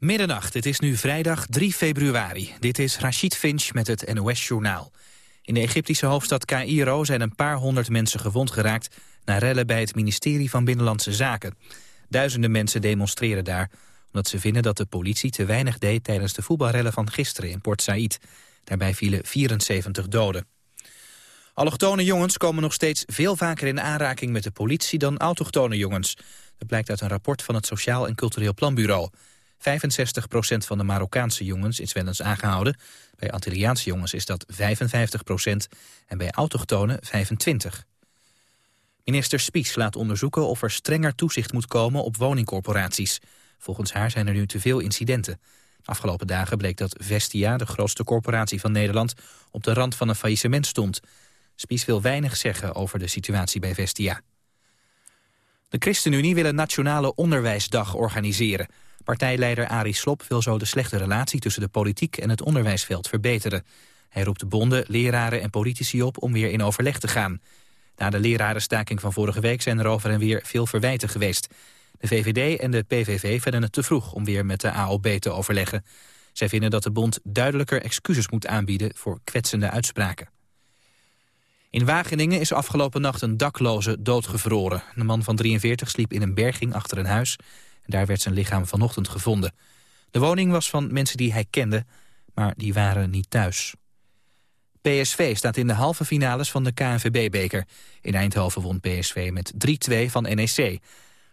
Middernacht, het is nu vrijdag 3 februari. Dit is Rashid Finch met het NOS-journaal. In de Egyptische hoofdstad Cairo zijn een paar honderd mensen gewond geraakt... na rellen bij het ministerie van Binnenlandse Zaken. Duizenden mensen demonstreren daar... omdat ze vinden dat de politie te weinig deed... tijdens de voetbalrellen van gisteren in Port Said. Daarbij vielen 74 doden. Allochtone jongens komen nog steeds veel vaker in aanraking met de politie dan autochtone jongens. Dat blijkt uit een rapport van het Sociaal en Cultureel Planbureau. 65% van de Marokkaanse jongens is wel eens aangehouden. Bij Antilliaanse jongens is dat 55% en bij autochtonen 25. Minister Spies laat onderzoeken of er strenger toezicht moet komen op woningcorporaties. Volgens haar zijn er nu te veel incidenten. Afgelopen dagen bleek dat Vestia, de grootste corporatie van Nederland, op de rand van een faillissement stond. Spies wil weinig zeggen over de situatie bij Vestia. De ChristenUnie wil een nationale onderwijsdag organiseren. Partijleider Arie Slob wil zo de slechte relatie tussen de politiek en het onderwijsveld verbeteren. Hij roept de bonden, leraren en politici op om weer in overleg te gaan. Na de lerarenstaking van vorige week zijn er over en weer veel verwijten geweest. De VVD en de PVV vinden het te vroeg om weer met de AOB te overleggen. Zij vinden dat de bond duidelijker excuses moet aanbieden voor kwetsende uitspraken. In Wageningen is afgelopen nacht een dakloze doodgevroren. De man van 43 sliep in een berging achter een huis. En daar werd zijn lichaam vanochtend gevonden. De woning was van mensen die hij kende, maar die waren niet thuis. PSV staat in de halve finales van de KNVB-beker. In Eindhoven won PSV met 3-2 van NEC.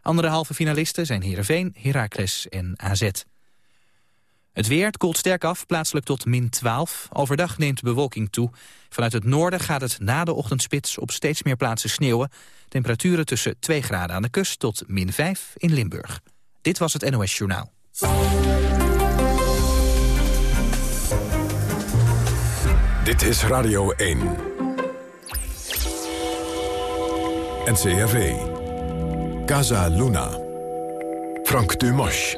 Andere halve finalisten zijn Heerenveen, Heracles en AZ. Het weer koelt sterk af, plaatselijk tot min 12. Overdag neemt de bewolking toe. Vanuit het noorden gaat het na de ochtendspits op steeds meer plaatsen sneeuwen. Temperaturen tussen 2 graden aan de kust tot min 5 in Limburg. Dit was het NOS Journaal. Dit is Radio 1. NCRV. Casa Luna. Frank Dumas.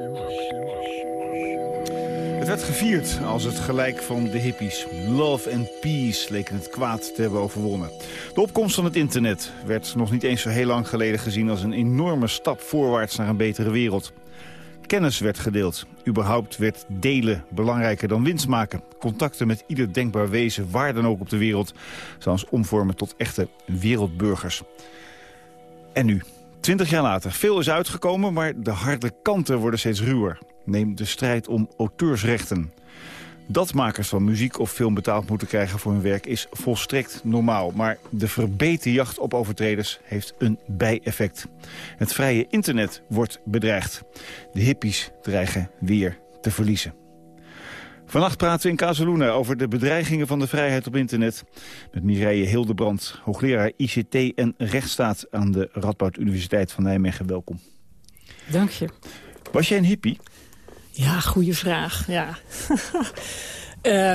Het werd gevierd als het gelijk van de hippies. Love and peace leken het kwaad te hebben overwonnen. De opkomst van het internet werd nog niet eens zo heel lang geleden gezien... als een enorme stap voorwaarts naar een betere wereld. Kennis werd gedeeld. Überhaupt werd delen belangrijker dan winst maken. Contacten met ieder denkbaar wezen, waar dan ook op de wereld... zoals omvormen tot echte wereldburgers. En nu, twintig jaar later, veel is uitgekomen... maar de harde kanten worden steeds ruwer. Neem de strijd om auteursrechten. Dat makers van muziek of film betaald moeten krijgen voor hun werk is volstrekt normaal. Maar de verbeten jacht op overtreders heeft een bijeffect. Het vrije internet wordt bedreigd. De hippies dreigen weer te verliezen. Vannacht praten we in Casaluna over de bedreigingen van de vrijheid op internet. Met Mireille Hildebrand, hoogleraar ICT en rechtsstaat aan de Radboud Universiteit van Nijmegen. Welkom. Dank je. Was jij een hippie? Ja, goede vraag. Ja.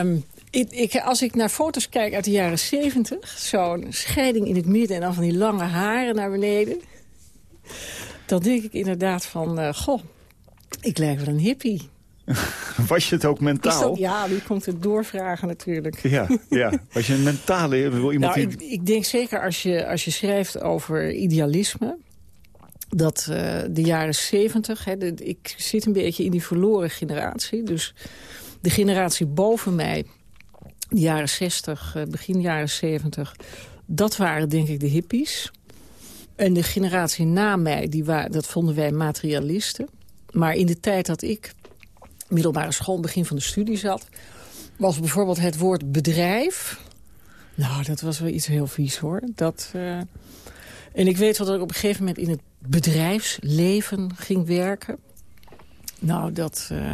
um, ik, ik, als ik naar foto's kijk uit de jaren 70, zo'n scheiding in het midden en dan van die lange haren naar beneden, dan denk ik inderdaad van, uh, goh, ik lijk wel een hippie. Was je het ook mentaal? Dat, ja, nu komt het doorvragen natuurlijk. Ja, ja. Was je een mentale... Iemand nou, ik, ik, denk zeker als je, als je schrijft over idealisme dat uh, de jaren zeventig... ik zit een beetje in die verloren generatie. Dus de generatie boven mij, de jaren zestig, uh, begin jaren zeventig... dat waren denk ik de hippies. En de generatie na mij, die waren, dat vonden wij materialisten. Maar in de tijd dat ik middelbare school, begin van de studie zat... was bijvoorbeeld het woord bedrijf... Nou, dat was wel iets heel vies, hoor. Dat, uh... En ik weet wel dat ik op een gegeven moment in het bedrijfsleven ging werken. Nou, dat, uh,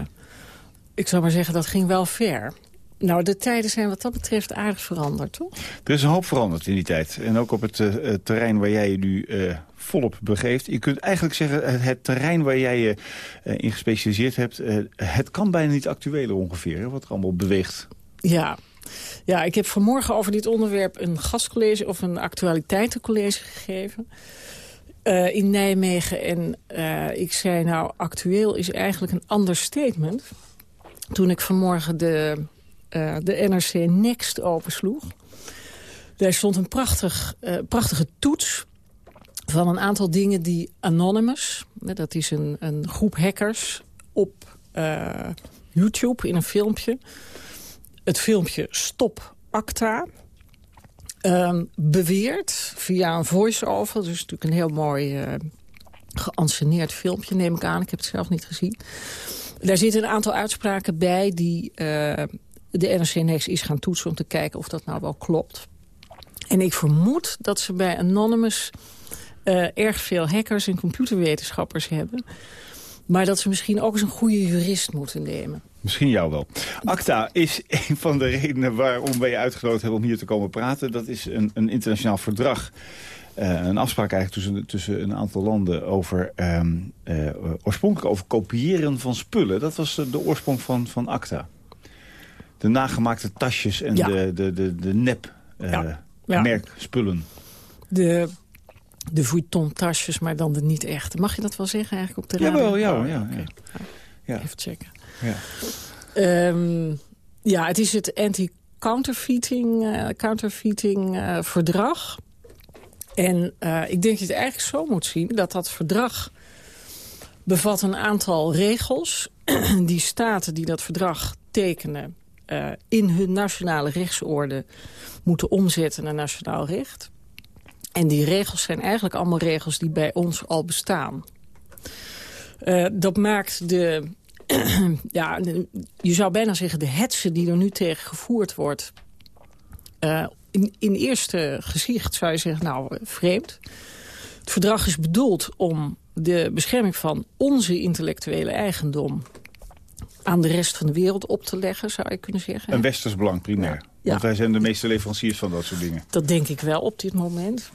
ik zou maar zeggen, dat ging wel ver. Nou, de tijden zijn wat dat betreft aardig veranderd, toch? Er is een hoop veranderd in die tijd. En ook op het uh, terrein waar jij je nu uh, volop begeeft. Je kunt eigenlijk zeggen, het terrein waar jij je in gespecialiseerd hebt... het kan bijna niet actueler ongeveer, wat er allemaal beweegt. Ja, ja, ik heb vanmorgen over dit onderwerp een gastcollege... of een actualiteitencollege gegeven. Uh, in Nijmegen. En uh, ik zei, nou, actueel is eigenlijk een understatement. Toen ik vanmorgen de, uh, de NRC Next opensloeg... daar stond een prachtig, prachtige toets van een aantal dingen die Anonymous... dat is een, een groep hackers op YouTube in een filmpje. Het filmpje Stop Acta. Um, beweert via een voice-over, dus natuurlijk een heel mooi uh, geanceneerd filmpje, neem ik aan. Ik heb het zelf niet gezien. Daar zitten een aantal uitspraken bij die uh, de NRC Next is gaan toetsen... om te kijken of dat nou wel klopt. En ik vermoed dat ze bij Anonymous uh, erg veel hackers en computerwetenschappers hebben. Maar dat ze misschien ook eens een goede jurist moeten nemen. Misschien jou wel. ACTA is een van de redenen waarom wij je uitgenodigd hebben om hier te komen praten. Dat is een, een internationaal verdrag. Uh, een afspraak eigenlijk tussen, tussen een aantal landen over um, uh, oorspronkelijk over kopiëren van spullen. Dat was de, de oorsprong van, van ACTA. De nagemaakte tasjes en ja. de, de, de, de nep ja. ja. merkspullen. De de Vuitton-tasjes, maar dan de niet echte. Mag je dat wel zeggen eigenlijk op de radio? Jawel, ja. ja, ja. ja. Even checken. Ja, um, ja het is het anti-counterfeiting uh, counterfeiting, uh, verdrag. En uh, ik denk dat je het eigenlijk zo moet zien... dat dat verdrag bevat een aantal regels... die staten die dat verdrag tekenen... in hun nationale rechtsorde moeten omzetten naar nationaal recht... En die regels zijn eigenlijk allemaal regels die bij ons al bestaan. Dat maakt de, ja, je zou bijna zeggen de hetze die er nu tegen gevoerd wordt... Uh, in, in eerste gezicht zou je zeggen, nou, vreemd. Het verdrag is bedoeld om de bescherming van onze intellectuele eigendom aan de rest van de wereld op te leggen, zou je kunnen zeggen. Een westers belang primair. Ja. Want wij zijn de meeste leveranciers van dat soort dingen. Dat denk ik wel op dit moment.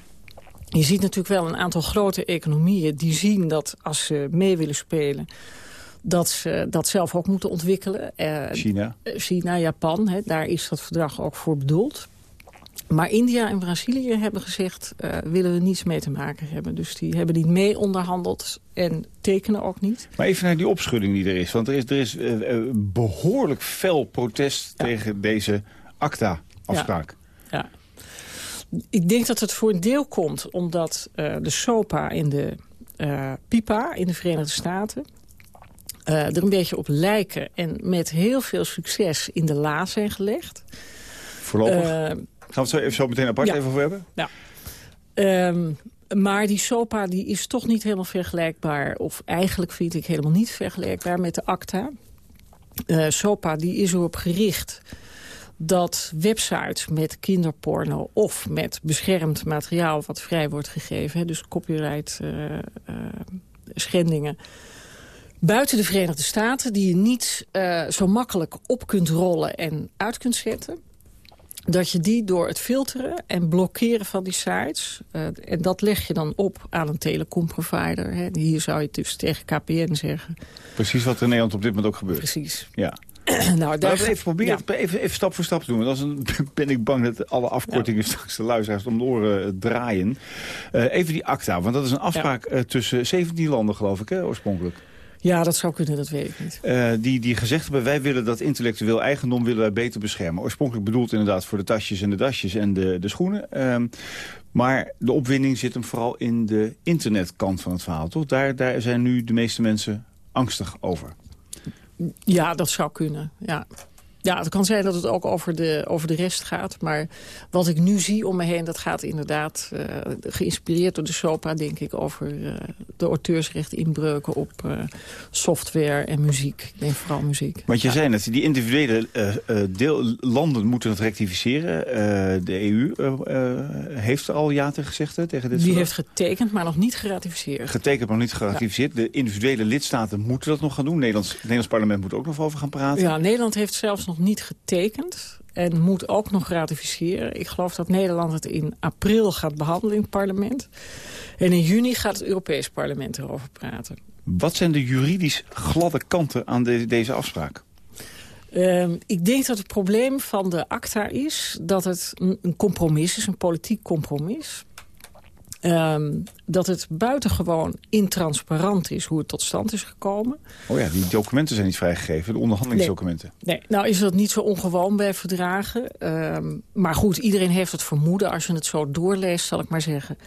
Je ziet natuurlijk wel een aantal grote economieën die zien dat als ze mee willen spelen dat ze dat zelf ook moeten ontwikkelen. Uh, China? China, Japan, hè, daar is dat verdrag ook voor bedoeld. Maar India en Brazilië hebben gezegd, uh, willen we niets mee te maken hebben. Dus die hebben niet mee onderhandeld en tekenen ook niet. Maar even naar die opschudding die er is. Want er is, er is uh, behoorlijk fel protest ja. tegen deze ACTA-afspraak. Ja. ja. Ik denk dat het voor een deel komt omdat uh, de SOPA in de PIPA in de Verenigde Staten... Uh, er een beetje op lijken en met heel veel succes in de la zijn gelegd. Voorlopig? Gaan we het zo, even zo meteen apart ja. even over hebben? Ja. Um, maar die SOPA die is toch niet helemaal vergelijkbaar... of eigenlijk vind ik helemaal niet vergelijkbaar met de ACTA. Uh, SOPA die is erop gericht dat websites met kinderporno of met beschermd materiaal wat vrij wordt gegeven, dus copyright uh, uh, schendingen, buiten de Verenigde Staten, die je niet uh, zo makkelijk op kunt rollen en uit kunt zetten, dat je die door het filteren en blokkeren van die sites... Uh, en dat leg je dan op aan een telecomprovider. Hè. Hier zou je dus tegen KPN zeggen. Precies wat er in Nederland op dit moment ook gebeurt. Precies. Ja. nou, daar... even proberen, ja. even, even stap voor stap te doen. Want dan ben ik bang dat alle afkortingen ja. straks de luisteraars om de oren uh, draaien. Uh, even die ACTA, want dat is een afspraak ja. tussen 17 landen, geloof ik, hè, oorspronkelijk. Ja, dat zou kunnen, dat weet ik niet. Uh, die, die gezegd hebben, wij willen dat intellectueel eigendom willen wij beter beschermen. Oorspronkelijk bedoeld inderdaad voor de tasjes en de dasjes en de, de schoenen. Uh, maar de opwinding zit hem vooral in de internetkant van het verhaal, toch? Daar, daar zijn nu de meeste mensen angstig over. Ja, dat zou kunnen, ja. Ja, het kan zijn dat het ook over de, over de rest gaat. Maar wat ik nu zie om me heen, dat gaat inderdaad uh, geïnspireerd door de SOPA, denk ik, over uh, de auteursrecht inbreuken op uh, software en muziek. Ik denk vooral muziek. Want je ja. zei net, die individuele deel, landen moeten het rectificeren. de EU heeft al ja tegen gezegd hè, tegen dit Die heeft getekend, maar nog niet geratificeerd. Getekend, maar nog niet geratificeerd. Ja. De individuele lidstaten moeten dat nog gaan doen. Nederlands, het Nederlands parlement moet ook nog over gaan praten. Ja, Nederland heeft zelfs nog niet getekend en moet ook nog ratificeren. Ik geloof dat Nederland het in april gaat behandelen in het parlement. En in juni gaat het Europees parlement erover praten. Wat zijn de juridisch gladde kanten aan de, deze afspraak? Um, ik denk dat het probleem van de ACTA is dat het een compromis is, een politiek compromis. Um, dat het buitengewoon intransparant is hoe het tot stand is gekomen. Oh ja, die documenten zijn niet vrijgegeven, de onderhandelingsdocumenten. Nee, nee. nou is dat niet zo ongewoon bij verdragen. Um, maar goed, iedereen heeft het vermoeden als je het zo doorleest, zal ik maar zeggen...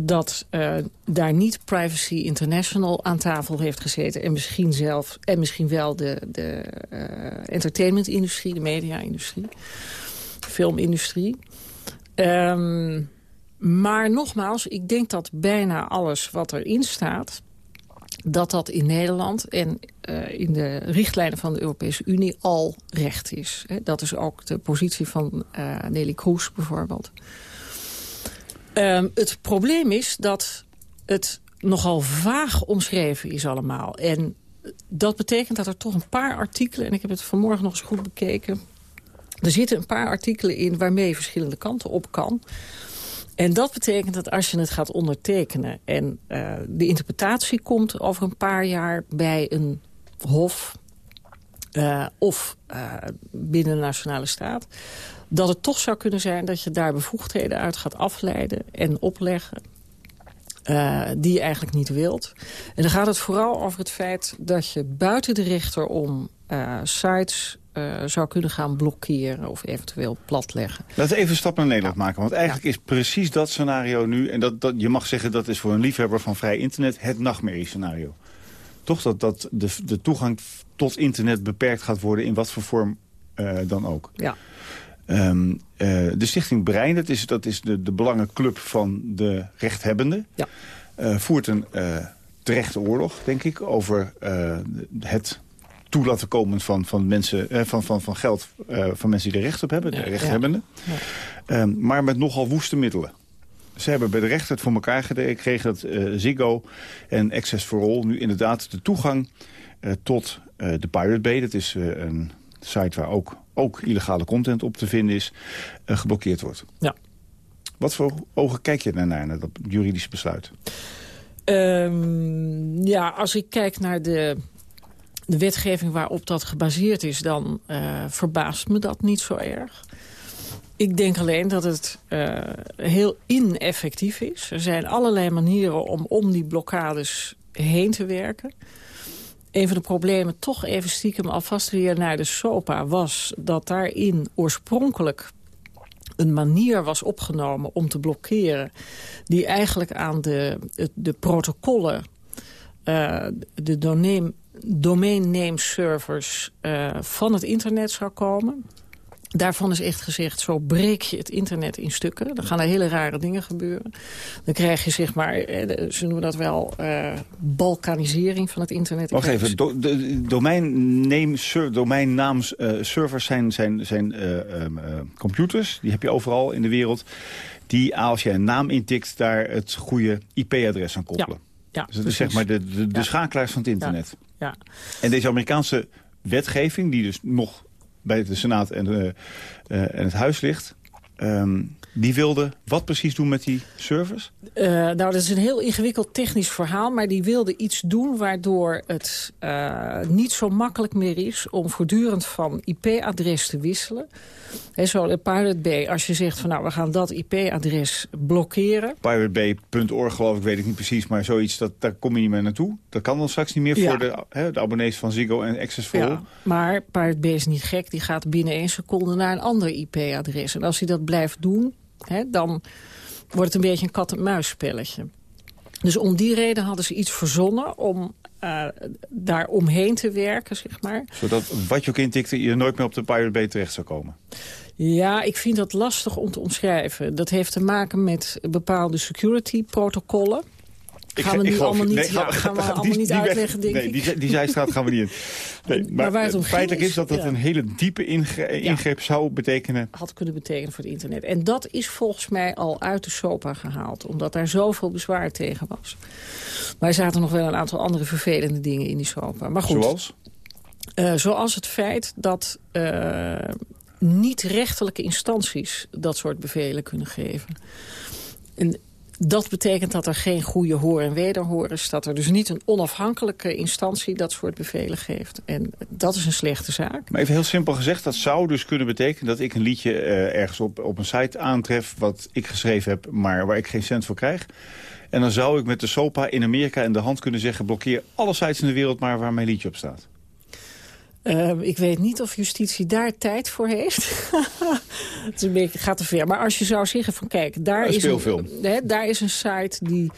dat uh, daar niet Privacy International aan tafel heeft gezeten... en misschien, zelf, en misschien wel de, de uh, entertainmentindustrie, de media-industrie, filmindustrie. Um, maar nogmaals, ik denk dat bijna alles wat erin staat dat dat in Nederland en uh, in de richtlijnen van de Europese Unie al recht is. dat is ook de positie van uh, Nelly Kroes bijvoorbeeld. Um, het probleem is dat het nogal vaag omschreven is allemaal. En dat betekent dat er toch een paar artikelen... en ik heb het vanmorgen nog eens goed bekeken... er zitten een paar artikelen in waarmee je verschillende kanten op kan... En dat betekent dat als je het gaat ondertekenen... en uh, de interpretatie komt over een paar jaar bij een hof... Uh, of uh, binnen de nationale staat... dat het toch zou kunnen zijn dat je daar bevoegdheden uit gaat afleiden en opleggen... die je eigenlijk niet wilt. En dan gaat het vooral over het feit dat je buiten de rechter om sites uh, zou kunnen gaan blokkeren of eventueel platleggen. Laten we even een stap naar Nederland maken. Want eigenlijk is precies dat scenario nu... en dat, dat, je mag zeggen dat is voor een liefhebber van vrij internet... het nachtmerrie-scenario. Toch dat, dat de, de toegang tot internet beperkt gaat worden... in wat voor vorm uh, dan ook. Ja. Um, uh, de stichting Brein, dat is, dat is de, de belangenclub van de rechthebbenden... Ja. voert een terechte oorlog, denk ik, over het toe laten komen van, van, mensen, eh, van, van, van geld uh, van mensen die er recht op hebben, de rechthebbenden. Um, maar met nogal woeste middelen. Ze hebben bij de rechter het voor elkaar gekregen dat uh, Ziggo en Access for All nu inderdaad de toegang uh, tot uh, de Pirate Bay, dat is een site waar ook, ook illegale content op te vinden is, geblokkeerd wordt. Ja. Wat voor ogen kijk je daarnaar, naar dat juridische besluit? Um, ja, als ik kijk naar de de wetgeving waarop dat gebaseerd is... dan uh, verbaast me dat niet zo erg. Ik denk alleen dat het uh, heel ineffectief is. Er zijn allerlei manieren om om die blokkades heen te werken. Een van de problemen, toch even stiekem alvast weer naar de SOPA... was dat daarin oorspronkelijk een manier was opgenomen om te blokkeren... die eigenlijk aan de, de protocollen, uh, de domein, domain name servers uh, van het internet zou komen. Daarvan is echt gezegd, zo breek je het internet in stukken. Dan gaan er hele rare dingen gebeuren. Dan krijg je zeg maar, eh, ze noemen dat wel, uh, balkanisering van het internet. Wacht even, do, de, domeinnaams uh, servers zijn, zijn, zijn um, computers. Die heb je overal in de wereld. Die als je een naam intikt, daar het goede IP-adres aan koppelen. Ja. Ja, dus dat is zeg maar de, de, de ja. schakelaars van het internet. Ja. En deze Amerikaanse wetgeving, die dus nog bij de Senaat en, de, uh, en het Huis ligt... Um, die wilde wat precies doen met die servers? Uh, nou, dat is een heel ingewikkeld technisch verhaal. Maar die wilde iets doen waardoor het uh, niet zo makkelijk meer is... om voortdurend van IP-adres te wisselen. He, zo de Pirate Bay, als je zegt van nou, we gaan dat IP-adres blokkeren. PirateBay.org geloof ik, weet ik niet precies. Maar zoiets, dat, daar kom je niet meer naartoe. Dat kan dan straks niet meer ja. voor de, he, de abonnees van Ziggo en Access for ja, Maar Pirate Bay is niet gek. Die gaat binnen één seconde naar een ander IP-adres. En als hij dat blijft doen Hè, dan wordt het een beetje een kat-en-muis spelletje. Dus om die reden hadden ze iets verzonnen om uh, daar omheen te werken, zeg maar. Zodat wat je ook intikte, je nooit meer op de Pirate Bay terecht zou komen? Ja, ik vind dat lastig om te omschrijven. Dat heeft te maken met bepaalde security-protocollen. Gaan we nu allemaal niet, nee, ja, gaan we allemaal die, niet die uitleggen, weg, denk nee, Die, die zijstraat gaan we niet in. Nee, maar, maar waar het om feitelijk is dat dat ja. een hele diepe ingreep, ingreep ja. zou betekenen. Had kunnen betekenen voor het internet. En dat is volgens mij al uit de SOPA gehaald. Omdat daar zoveel bezwaar tegen was. Maar er zaten nog wel een aantal andere vervelende dingen in die SOPA. Maar goed. Zoals? Uh, zoals het feit dat uh, niet-rechtelijke instanties dat soort bevelen kunnen geven. En dat betekent dat er geen goede hoor- en wederhoor is. Dat er dus niet een onafhankelijke instantie dat soort bevelen geeft. En dat is een slechte zaak. Maar even heel simpel gezegd, dat zou dus kunnen betekenen... dat ik een liedje uh, ergens op, op een site aantref wat ik geschreven heb... maar waar ik geen cent voor krijg. En dan zou ik met de SOPA in Amerika in de hand kunnen zeggen... blokkeer alle sites in de wereld maar waar mijn liedje op staat. Ehm, ik weet niet of justitie daar tijd voor heeft. het is een beetje, gaat te ver. Maar als je zou zeggen van kijk, daar, is een, hè, daar is een site die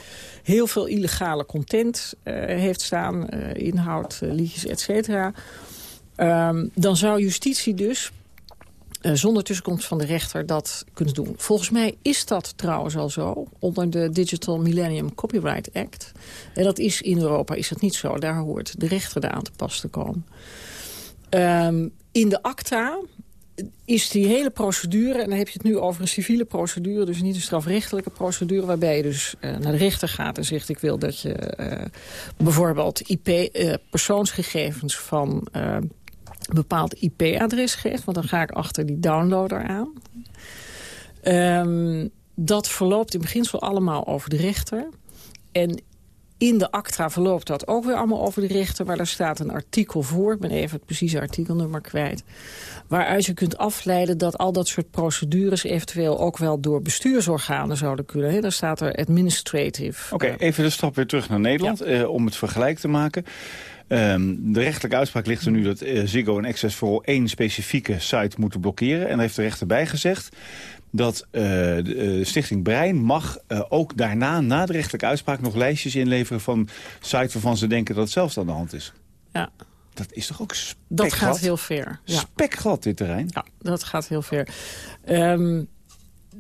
heel veel illegale content uh, heeft staan. Uh, inhoud, uh, liedjes, et cetera. Um, dan zou justitie dus zonder tussenkomst van de rechter dat kunnen doen. Volgens mij is dat trouwens al zo onder de Digital Millennium Copyright Act. En dat is in Europa is dat niet zo. Daar hoort de rechter aan te pas te komen. Um, in de acta is die hele procedure, en dan heb je het nu over een civiele procedure... dus niet een strafrechtelijke procedure... waarbij je dus uh, naar de rechter gaat en zegt... ik wil dat je uh, bijvoorbeeld IP-persoonsgegevens uh, van een bepaald IP-adres geeft... want dan ga ik achter die downloader aan. Um, dat verloopt in beginsel allemaal over de rechter. En in de acta verloopt dat ook weer allemaal over de rechter... maar daar staat een artikel voor, ik ben even het precieze artikelnummer kwijt... waaruit je kunt afleiden dat al dat soort procedures... eventueel ook wel door bestuursorganen zouden kunnen. He, daar staat er administrative. Oké, okay, even de stap weer terug naar Nederland ja. uh, om het vergelijk te maken. Um, de rechtelijke uitspraak ligt er nu dat uh, Ziggo en Access vooral één specifieke site moeten blokkeren. En daar heeft de rechter bij gezegd dat uh, de uh, Stichting Brein mag uh, ook daarna, na de rechtelijke uitspraak... nog lijstjes inleveren van sites waarvan ze denken dat het zelfs aan de hand is. Ja. Dat is toch ook spekglad? Dat gaat heel ver. Ja. Spekglad, dit terrein. Ja, dat gaat heel ver. Um,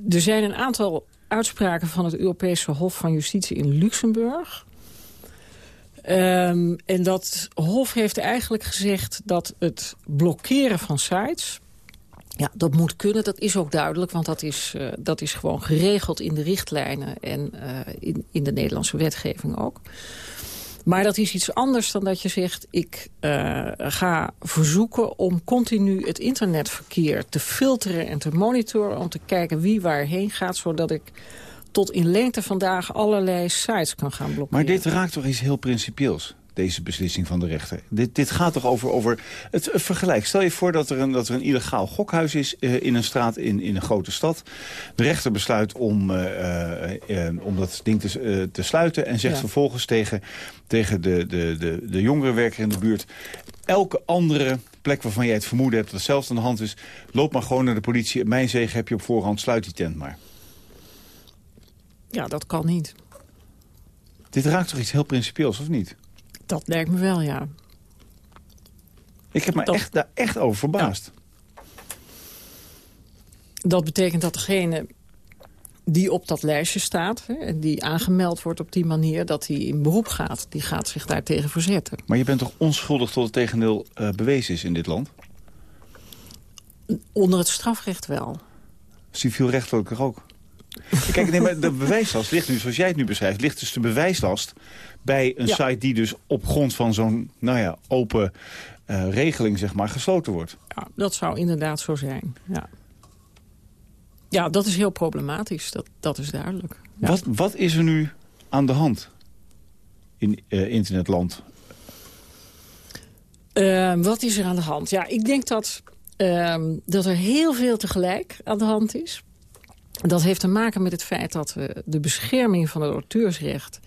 er zijn een aantal uitspraken van het Europese Hof van Justitie in Luxemburg... Um, en dat Hof heeft eigenlijk gezegd dat het blokkeren van sites... Ja, dat moet kunnen. Dat is ook duidelijk, want dat is, uh, dat is gewoon geregeld in de richtlijnen... en uh, in, in de Nederlandse wetgeving ook. Maar dat is iets anders dan dat je zegt... ik uh, ga verzoeken om continu het internetverkeer te filteren en te monitoren... om te kijken wie waarheen gaat, zodat ik tot in lengte vandaag allerlei sites kan gaan blokkeren. Maar dit raakt toch iets heel principieels? Deze beslissing van de rechter. Dit, dit gaat toch over, over het, vergelijk. Stel je voor dat er een, dat er een illegaal gokhuis is uh, in een straat in, in een grote stad. De rechter besluit om, uh, uh, om dat ding te, te sluiten... en zegt ja. vervolgens tegen, tegen de, de, de, de jongerenwerker in de buurt... elke andere plek waarvan jij het vermoeden hebt dat hetzelfde aan de hand is... loop maar gewoon naar de politie. Mijn zegen heb je op voorhand, sluit die tent maar. Ja, dat kan niet. Dit raakt toch iets heel principieels, of niet? Dat lijkt me wel, ja. Ik heb me dat... echt, daar echt over verbaasd. Ja. Dat betekent dat degene die op dat lijstje staat... Hè, die aangemeld wordt op die manier, dat die in beroep gaat. Die gaat zich daartegen verzetten. Maar je bent toch onschuldig tot het tegendeel uh, bewezen is in dit land? Onder het strafrecht wel. Civielrechtelijk ook? Kijk, nee, maar de bewijslast ligt nu, zoals jij het nu beschrijft... ligt dus de bewijslast bij een ja. site die dus op grond van zo'n nou ja, open uh, regeling zeg maar, gesloten wordt. Ja, dat zou inderdaad zo zijn, ja. Ja, dat is heel problematisch, dat, dat is duidelijk. Ja. Wat, wat is er nu aan de hand in uh, internetland? Uh, wat is er aan de hand? Ja, ik denk dat, dat er heel veel tegelijk aan de hand is. Dat heeft te maken met het feit dat we de bescherming van het auteursrecht...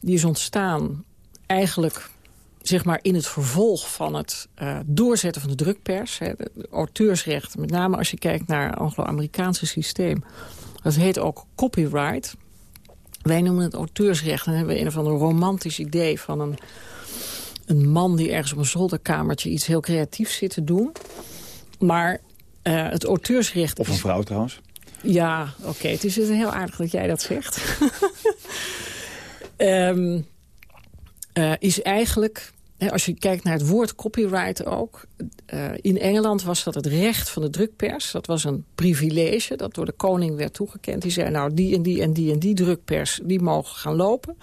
die is ontstaan eigenlijk zeg maar in het vervolg van het uh, doorzetten van de drukpers. Hè, de, de auteursrecht, met name als je kijkt naar het Anglo-Amerikaanse systeem. Dat heet ook copyright. Wij noemen het auteursrecht. Dan hebben we een of ander romantisch idee van een, een man... die ergens op een zolderkamertje iets heel creatiefs zit te doen. Maar uh, het auteursrecht... Of een vrouw trouwens. Ja, oké. Het is heel aardig dat jij dat zegt. um, uh, is eigenlijk, als je kijkt naar het woord copyright ook... Uh, in Engeland was dat het recht van de drukpers. Dat was een privilege dat door de koning werd toegekend. Die zei, nou, die en die en die en die drukpers, die mogen gaan lopen...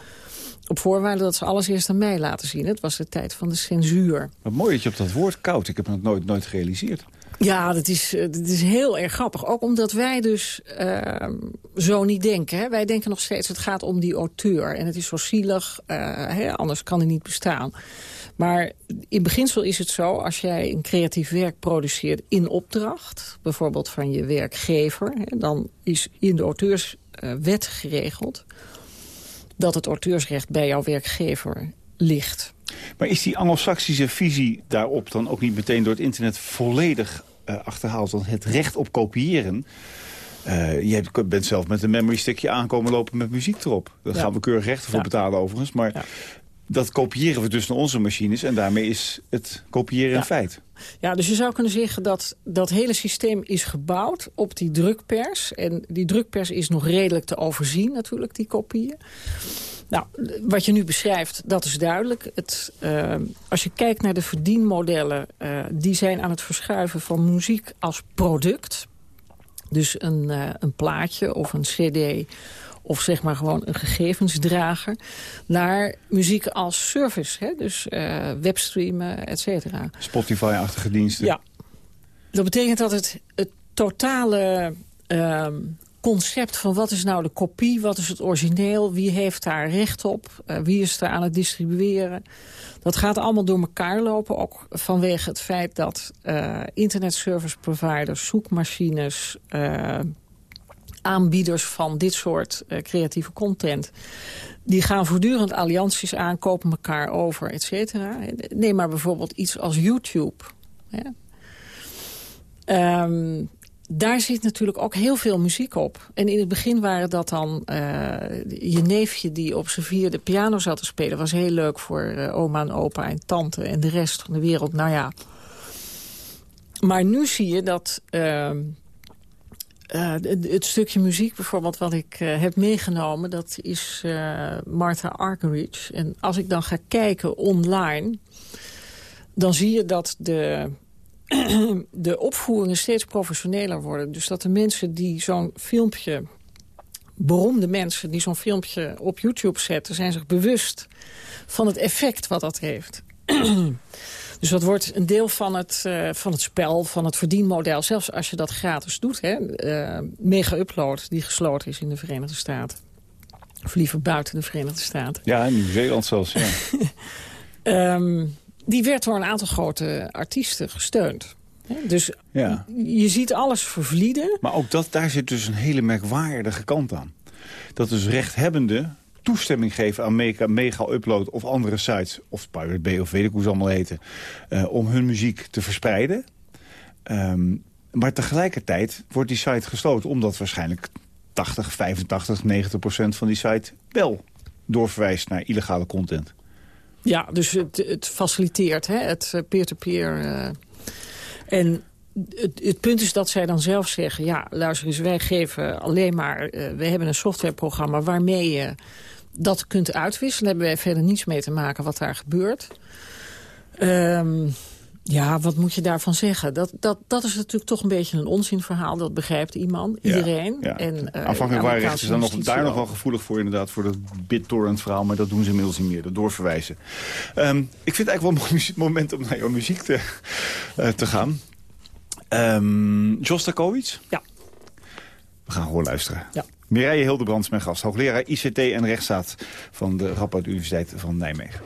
Op voorwaarde dat ze alles eerst aan mij laten zien. Het was de tijd van de censuur. Wat mooi dat je op dat woord koud. Ik heb het nooit, nooit gerealiseerd. Ja, dat is, dat is heel erg grappig. Ook omdat wij dus uh, zo niet denken. Wij denken nog steeds, het gaat om die auteur. En het is zo zielig, uh, hè, anders kan hij niet bestaan. Maar in beginsel is het zo, als jij een creatief werk produceert in opdracht... bijvoorbeeld van je werkgever... Hè, dan is in de auteurswet geregeld... dat het auteursrecht bij jouw werkgever ligt. Maar is die anglo-saxische visie daarop dan ook niet meteen door het internet volledig uh, achterhaald? Want het recht op kopiëren... Uh, je bent zelf met een memory stickje aankomen lopen met muziek erop. Daar gaan we keurig rechten voor betalen overigens. Maar ja. dat kopiëren we dus naar onze machines. En daarmee is het kopiëren een feit. Ja, dus je zou kunnen zeggen dat dat hele systeem is gebouwd op die drukpers. En die drukpers is nog redelijk te overzien natuurlijk, die kopieën. Nou, wat je nu beschrijft, dat is duidelijk. Het, uh, als je kijkt naar de verdienmodellen... Uh, die zijn aan het verschuiven van muziek als product. Dus een, uh, een plaatje of een cd of zeg maar gewoon een gegevensdrager... naar muziek als service, hè? dus webstreamen, et cetera. Spotify-achtige diensten. Ja. Dat betekent dat het, het totale uh, concept van wat is nou de kopie, wat is het origineel... wie heeft daar recht op, uh, wie is er aan het distribueren... dat gaat allemaal door elkaar lopen, ook vanwege het feit dat uh, internet service providers, zoekmachines... Uh, aanbieders van dit soort creatieve content... die gaan voortdurend allianties aan, kopen elkaar over, et cetera. Neem maar bijvoorbeeld iets als YouTube. Ja. Daar zit natuurlijk ook heel veel muziek op. En in het begin waren dat dan uh, je neefje die op zijn vierde piano zat te spelen. was heel leuk voor uh, oma en opa en tante en de rest van de wereld. Nou ja. Maar nu zie je dat... Uh, uh, het stukje muziek bijvoorbeeld wat ik heb meegenomen... dat is Martha Argerich. En als ik dan ga kijken online... dan zie je dat de, de opvoeringen steeds professioneler worden. Dus dat de mensen die zo'n filmpje... beroemde mensen die zo'n filmpje op YouTube zetten... zijn zich bewust van het effect wat dat heeft. Dus dat wordt een deel van het, uh, van het spel, van het verdienmodel. Zelfs als je dat gratis doet. Hè? Uh, Mega Upload, die gesloten is in de Verenigde Staten. Of liever buiten de Verenigde Staten. Ja, in Nieuw-Zeeland zelfs, ja. um, die werd door een aantal grote artiesten gesteund. Dus ja. je ziet alles vervlieden. Maar ook dat, daar zit dus een hele merkwaardige kant aan. Dat dus rechthebbenden toestemming geven aan Mega, Mega Upload of andere sites... of Pirate Bay of weet ik hoe ze allemaal heten... Uh, om hun muziek te verspreiden. Um, maar tegelijkertijd wordt die site gesloten... omdat waarschijnlijk 80, 85, 90 procent van die site wel doorverwijst naar illegale content. Ja, dus het, het faciliteert hè, het peer-to-peer... -peer, uh, en het, het, punt is dat zij dan zelf zeggen... ja, luister eens, wij geven alleen maar... Uh, we hebben een softwareprogramma waarmee je dat kunt uitwisselen. Daar hebben wij verder niets mee te maken wat daar gebeurt. Um, ja, wat moet je daarvan zeggen? Dat, dat, dat is natuurlijk toch een beetje een onzinverhaal. Dat begrijpt iemand, iedereen. Ja, ja. En, uh, Afhankelijk waar rechten ze dan nog, daar nog wel gevoelig voor inderdaad... voor het BitTorrent verhaal, maar dat doen ze inmiddels niet meer. Dat doorverwijzen. Um, ik vind het eigenlijk wel een mooi moment om naar jouw muziek te, uh, te gaan. Um, Jostakovich? Ja. We gaan gewoon luisteren. Ja. Mireille Hildebrands, mijn gast. Hoogleraar ICT en rechtsstaat van de Radboud Universiteit van Nijmegen.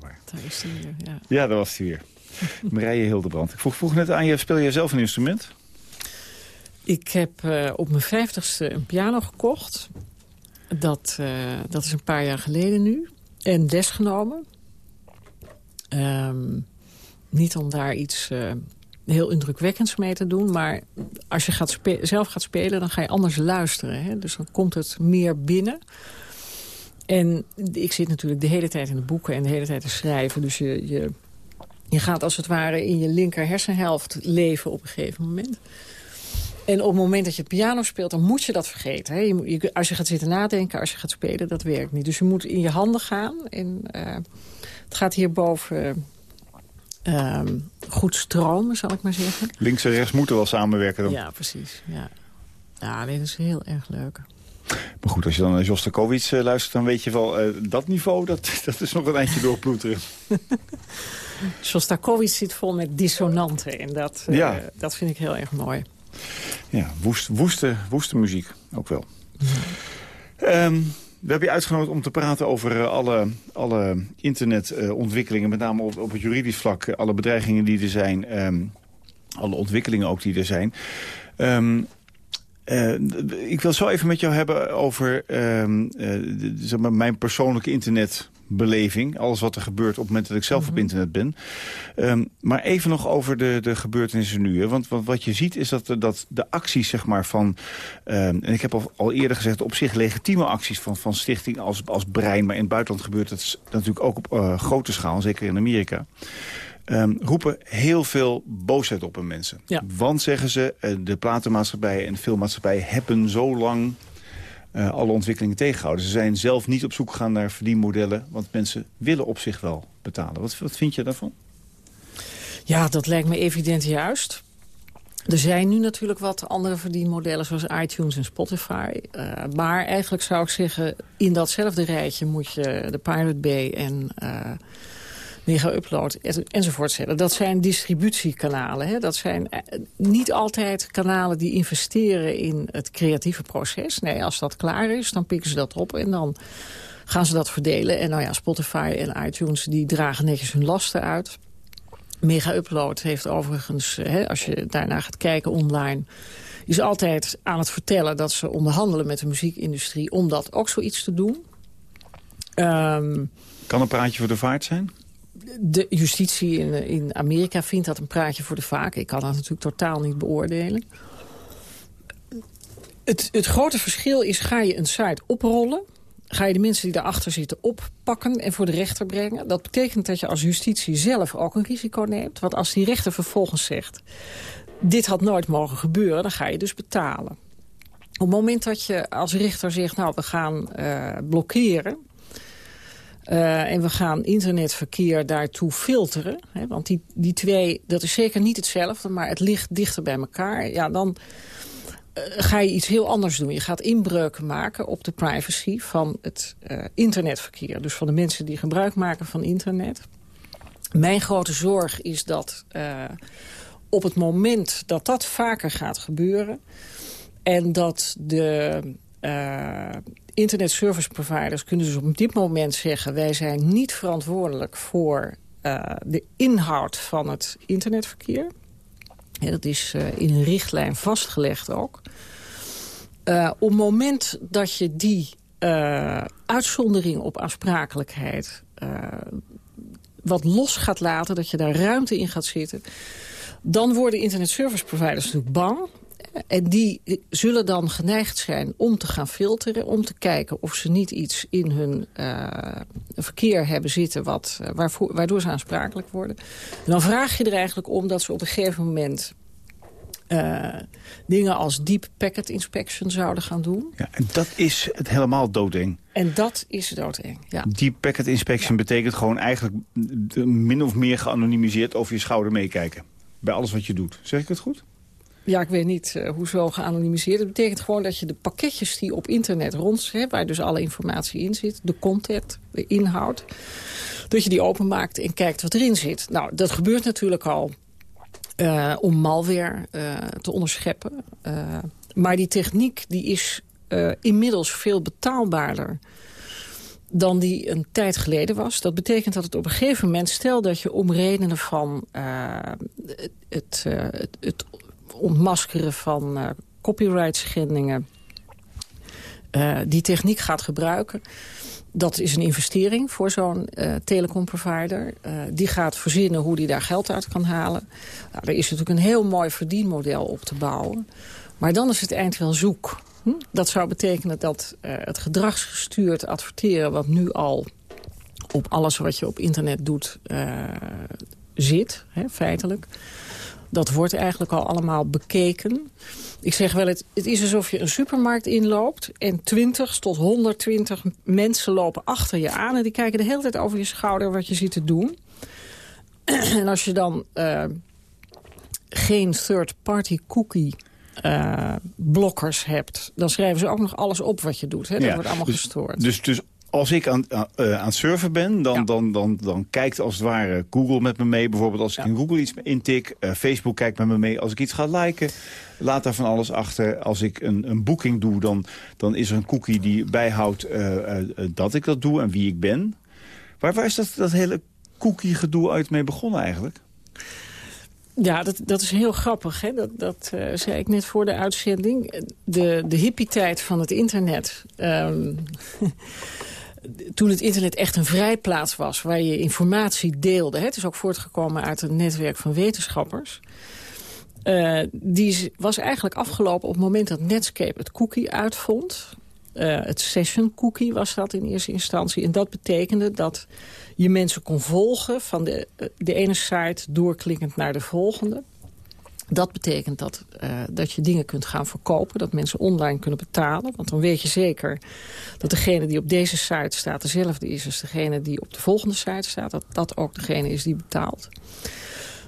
Maar. Daar is hij weer, ja. Ja, daar was hij weer. Marije Hildebrand. Ik vroeg, vroeg net aan je, speel jij zelf een instrument? Ik heb uh, op mijn vijftigste een piano gekocht. Dat, uh, dat is een paar jaar geleden nu. En desgenomen. Um, niet om daar iets uh, heel indrukwekkends mee te doen. Maar als je gaat zelf gaat spelen, dan ga je anders luisteren. Hè? Dus dan komt het meer binnen. En ik zit natuurlijk de hele tijd in de boeken en de hele tijd te schrijven. Dus je, je, je gaat als het ware in je linker hersenhelft leven op een gegeven moment. En op het moment dat je piano speelt, dan moet je dat vergeten. Hè? Je, je, als je gaat zitten nadenken, als je gaat spelen, dat werkt niet. Dus je moet in je handen gaan. En uh, het gaat hierboven uh, goed stromen, zal ik maar zeggen. Links en rechts moeten wel samenwerken dan. Ja, precies. Ja, ja dat is heel erg leuk. Maar goed, als je dan naar Jostakovich uh, luistert, dan weet je wel... Uh, dat niveau, dat, dat is nog een eindje doorploeteren. Shostakovich zit vol met dissonanten. En dat, uh, ja. dat vind ik heel erg mooi. Ja, woest, woeste, woeste muziek ook wel. Um, we hebben je uitgenodigd om te praten over alle, alle internetontwikkelingen. met name op, op het juridisch vlak. Alle bedreigingen die er zijn. Um, alle ontwikkelingen ook die er zijn. Um, uh, ik wil zo even met jou hebben over uh, de, zeg maar mijn persoonlijke internetbeleving. Alles wat er gebeurt op het moment dat ik zelf mm -hmm. op internet ben. Um, maar even nog over de, de gebeurtenissen nu. Hè. Want, want, wat je ziet is dat, dat de acties zeg maar, van... en ik heb al, al, eerder gezegd, op zich legitieme acties van, van stichting als, als brein. Maar in het buitenland gebeurt het natuurlijk ook op uh, grote schaal. Zeker in Amerika. Um, roepen heel veel boosheid op in mensen. Ja. Want, zeggen ze, de platenmaatschappijen en de filmmaatschappijen hebben zo lang uh, alle ontwikkelingen tegengehouden. Ze zijn zelf niet op zoek gegaan naar verdienmodellen, want mensen willen op zich wel betalen. Wat, wat vind je daarvan? Ja, dat lijkt me evident juist. Er zijn nu natuurlijk wat andere verdienmodellen zoals iTunes en Spotify. Uh, maar eigenlijk zou ik zeggen, in datzelfde rijtje moet je de Pirate Bay en... Uh, mega upload enzovoort. Dat zijn distributiekanalen. Hè? Dat zijn niet altijd kanalen die investeren in het creatieve proces. Nee, als dat klaar is, dan pikken ze dat op en dan gaan ze dat verdelen. En nou ja, Spotify en iTunes die dragen netjes hun lasten uit. Mega Upload heeft overigens, hè, als je daarna gaat kijken online... is altijd aan het vertellen dat ze onderhandelen met de muziekindustrie... om dat ook zoiets te doen. Um, kan een praatje voor de vaart zijn? De justitie in, in Amerika vindt dat een praatje voor de vaak. Ik kan dat natuurlijk totaal niet beoordelen. Het, het grote verschil is, ga je een site oprollen... ga je de mensen die daarachter zitten oppakken en voor de rechter brengen. Dat betekent dat je als justitie zelf ook een risico neemt. Want als die rechter vervolgens zegt... dit had nooit mogen gebeuren, dan ga je dus betalen. Op het moment dat je als rechter zegt... nou, we gaan uh, blokkeren uh, en we gaan internetverkeer daartoe filteren. Hè, want die, die twee, dat is zeker niet hetzelfde, maar het ligt dichter bij elkaar. Ja, dan uh, ga je iets heel anders doen. Je gaat inbreuken maken op de privacy van het uh, internetverkeer. Dus van de mensen die gebruik maken van internet. Mijn grote zorg is dat op het moment dat dat vaker gaat gebeuren... en dat de uh, internet service providers kunnen dus op dit moment zeggen... wij zijn niet verantwoordelijk voor uh, de inhoud van het internetverkeer. Ja, dat is uh, in een richtlijn vastgelegd ook. op het moment dat je die uitzondering op aansprakelijkheid... wat los gaat laten, dat je daar ruimte in gaat zitten... dan worden internet service providers natuurlijk bang en die zullen dan geneigd zijn om te gaan filteren... om te kijken of ze niet iets in hun uh, verkeer hebben zitten... Wat, waarvoor, waardoor ze aansprakelijk worden. En dan vraag je er eigenlijk om dat ze op een gegeven moment... Uh, dingen als deep packet inspection zouden gaan doen. Ja, en dat is het helemaal doodeng. En dat is doodeng, ja. Deep packet inspection ja. betekent gewoon eigenlijk min of meer geanonimiseerd over je schouder meekijken. Bij alles wat je doet. Zeg ik het goed? Ja, ik weet niet uh, hoezo geanonimiseerd. Het betekent gewoon dat je de pakketjes die op internet rond... Waar dus alle informatie in zit, de content, de inhoud... dat je die openmaakt en kijkt wat erin zit. Nou, dat gebeurt natuurlijk al uh, om malware uh, te onderscheppen. maar die techniek die is inmiddels veel betaalbaarder dan die een tijd geleden was. Dat betekent dat het op een gegeven moment... stel dat je om redenen van het, uh, het, het, ontmaskeren van uh, copyright schendingen... die techniek gaat gebruiken dat is een investering voor zo'n uh, telecomprovider. Die gaat verzinnen hoe die daar geld uit kan halen. Nou, er is natuurlijk een heel mooi verdienmodel op te bouwen. Maar dan is het eind wel zoek. Hm? Dat zou betekenen dat het gedragsgestuurd adverteren... wat nu al op alles wat je op internet doet zit, hè, feitelijk... dat wordt eigenlijk al allemaal bekeken... Ik zeg wel, het, het is alsof je een supermarkt inloopt... en 20 tot 120 mensen lopen achter je aan... en die kijken de hele tijd over je schouder wat je ziet te doen. en als je dan uh, geen third-party cookie... Uh, blokkers hebt, dan schrijven ze ook nog alles op wat je doet. Hè? Dat Ja, wordt allemaal dus- gestoord. Dus, dus als ik aan, aan, eh, aan het surfen ben, dan, Ja. dan, dan, dan kijkt als het ware Google met me mee. Bijvoorbeeld als ik Ja. in Google iets intik. eh, Facebook kijkt met me mee. Als ik iets ga liken, laat daar van alles achter. Als ik een, een boeking doe, dan, dan is er een cookie die bijhoudt eh, dat ik dat doe en wie ik ben. Waar, waar is dat, dat hele cookie-gedoe uit mee begonnen eigenlijk? Ja, dat, dat is heel grappig. Hè? Dat, dat zei ik net voor de uitzending. De, de hippie-tijd van het internet... ehm, toen het internet echt een vrijplaats was... waar je informatie deelde... Het is ook voortgekomen uit een netwerk van wetenschappers... eh, die was eigenlijk afgelopen op het moment dat Netscape het cookie uitvond. Eh, het session cookie was dat in eerste instantie. En dat betekende dat je mensen kon volgen van de, eh, de ene site doorklikkend naar de volgende. Dat betekent dat, eh, dat je dingen kunt gaan verkopen. Dat mensen online kunnen betalen. Want dan weet je zeker dat degene die op deze site staat... dezelfde is als degene die op de volgende site staat. Dat dat ook degene is die betaalt.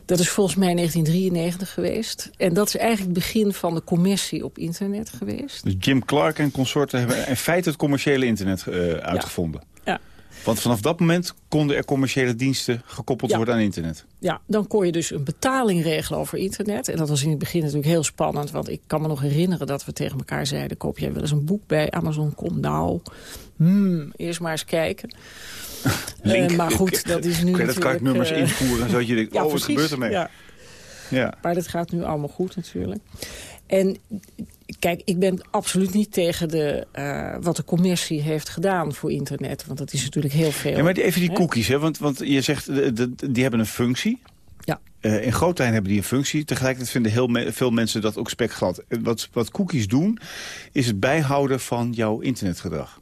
Dat is volgens mij 1993 geweest. En dat is eigenlijk het begin van de commercie op internet geweest. Dus Jim Clark en consorten hebben in feite het commerciële internet eh, uitgevonden. Ja. Want vanaf dat moment konden er commerciële diensten gekoppeld Ja. worden aan internet. Ja, dan kon je dus een betaling regelen over internet. En dat was in het begin natuurlijk heel spannend. Want ik kan me nog herinneren dat we tegen elkaar zeiden... koop jij wel eens een boek bij Amazon.com? Nou, hmm, eerst maar eens kijken. Eh, maar goed, dat is nu Creditcardnummers eh, invoeren, zodat je denkt, Ja, oh, wat precies. gebeurt ermee? Ja, Ja. maar dat gaat nu allemaal goed natuurlijk. En kijk, ik ben absoluut niet tegen de, eh, wat de commercie heeft gedaan voor internet. Want dat is natuurlijk heel veel. Ja, maar even die Hè? cookies, hè? Want, want je zegt, eh, de- die hebben een functie. Ja. Eh, in grote lijn hebben die een functie. Tegelijkertijd vinden heel me- veel mensen dat ook spekglad. Wat, wat cookies doen, is het bijhouden van jouw internetgedrag.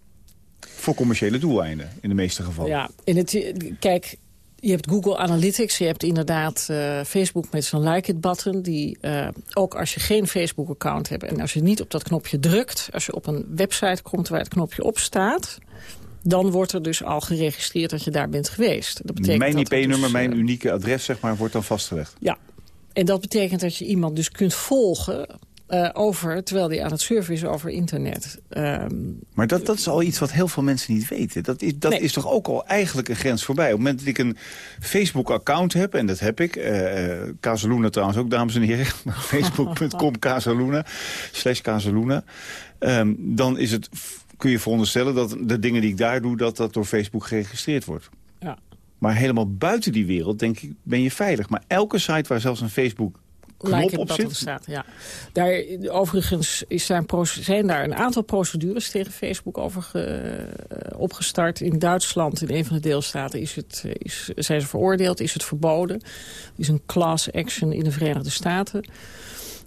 Voor commerciële doeleinden, in de meeste gevallen. Ja, en het, kijk, je hebt Google Analytics. Je hebt inderdaad eh, Facebook met zo'n like it button. Die eh, ook als je geen Facebook account hebt en als je niet op dat knopje drukt. Als je op een website komt waar het knopje op staat. Dan wordt er dus al geregistreerd dat je daar bent geweest. Dat betekent Mijn dat er IP-nummer, dus, mijn eh, unieke adres, zeg maar, wordt dan vastgelegd. Ja, en dat betekent dat je iemand dus kunt volgen eh, over, terwijl die aan het surfen is over internet. Ehm, Maar dat, dat is al iets wat heel veel mensen niet weten. Dat is, dat Nee. is toch ook al eigenlijk een grens voorbij. Op het moment dat ik een Facebook-account heb, en dat heb ik... eh, Casaluna trouwens ook, dames en heren. Facebook.com Casaluna, slash Casaluna. Ehm, dan is het, kun je veronderstellen dat de dingen die ik daar doe... dat dat door Facebook geregistreerd wordt. ja. Maar helemaal buiten die wereld, denk ik, ben je veilig. Maar elke site waar zelfs een Facebook it op button zit... staat, ja. Daar, overigens is daar zijn daar een aantal procedures tegen Facebook over ge- eh, opgestart. In Duitsland, in een van de deelstaten, is het, eh, is, zijn ze veroordeeld, is het verboden. Er is een class action in de Verenigde Staten.